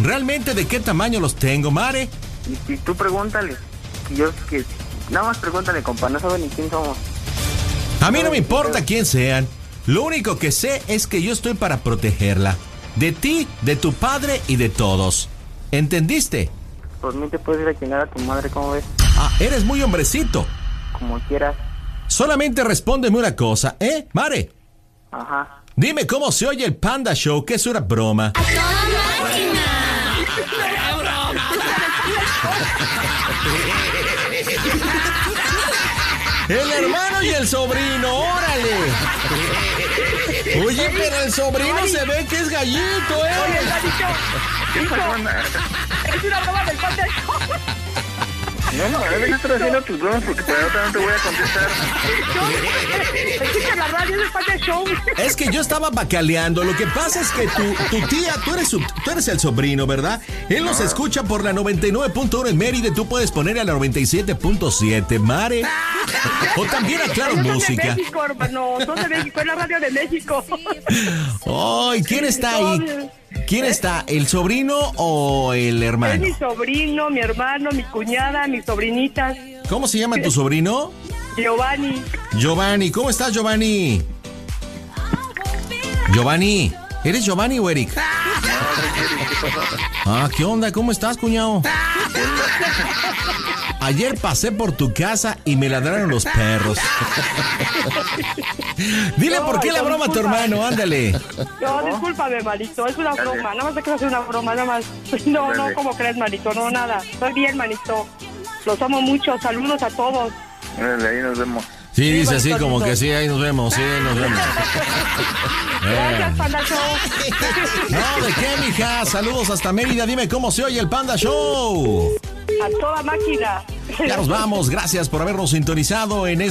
¿realmente de qué tamaño los tengo, Mare? Y, y tú pregúntale. Yo, que... Nada más pregúntale, compa. No sabe ni quién somos. A mí no me importa quién sean. Lo único que sé es que yo estoy para protegerla. De ti, de tu padre y de todos. ¿Entendiste? Por mí te puedes ir a chingar a tu madre, ¿cómo ves? Ah, eres muy hombrecito. Como quieras. Solamente respóndeme una cosa, ¿eh, Mare? Ajá. Dime cómo se oye el Panda Show, que es una broma. El hermano y el sobrino, órale. Oye, pero el sobrino se ve que es gallito, ¿eh? Es una broma del padre. No, no, debe estar haciendo tus bromas porque para otra no te voy a contestar. Escucha la radio, padre show. Es que yo estaba bacaleando. Lo que pasa es que tu, tu tía, tú eres, su- tú eres el sobrino, ¿verdad? Él nos escucha por la 99.1 en Mérida. Tú puedes poner a la 97.7, Mare. O también a Claro son de Música. México, hermano, son de México, es la radio de México. Ay, ¿quién está ahí? ¿Quién está? ¿El sobrino o el Es hermano? mi sobrino, mi hermano, mi cuñada, mis sobrinitas. ¿Cómo se llama tu sobrino? Giovanni. Giovanni. ¿Cómo estás, Giovanni? Giovanni. ¿Eres Giovanni o Eric? Ah, ¿qué onda? ¿Cómo estás, cuñado? Ayer pasé por tu casa y me ladraron los perros. Dile por qué la broma a tu hermano, ándale. No, discúlpame, manito, es una broma, nada más que es una broma, nada más. No, no, ¿cómo crees, manito? No, nada. Estoy bien, manito. Los amo mucho, saludos a todos. Órale, ahí nos vemos. Sí, dice así como que sí, ahí nos vemos, sí, nos vemos. Gracias, Eh. Panda Show. No, ¿de qué, mija? Saludos hasta Mérida. Dime cómo se oye el Panda Show. A toda máquina. Ya nos vamos. Gracias por habernos sintonizado en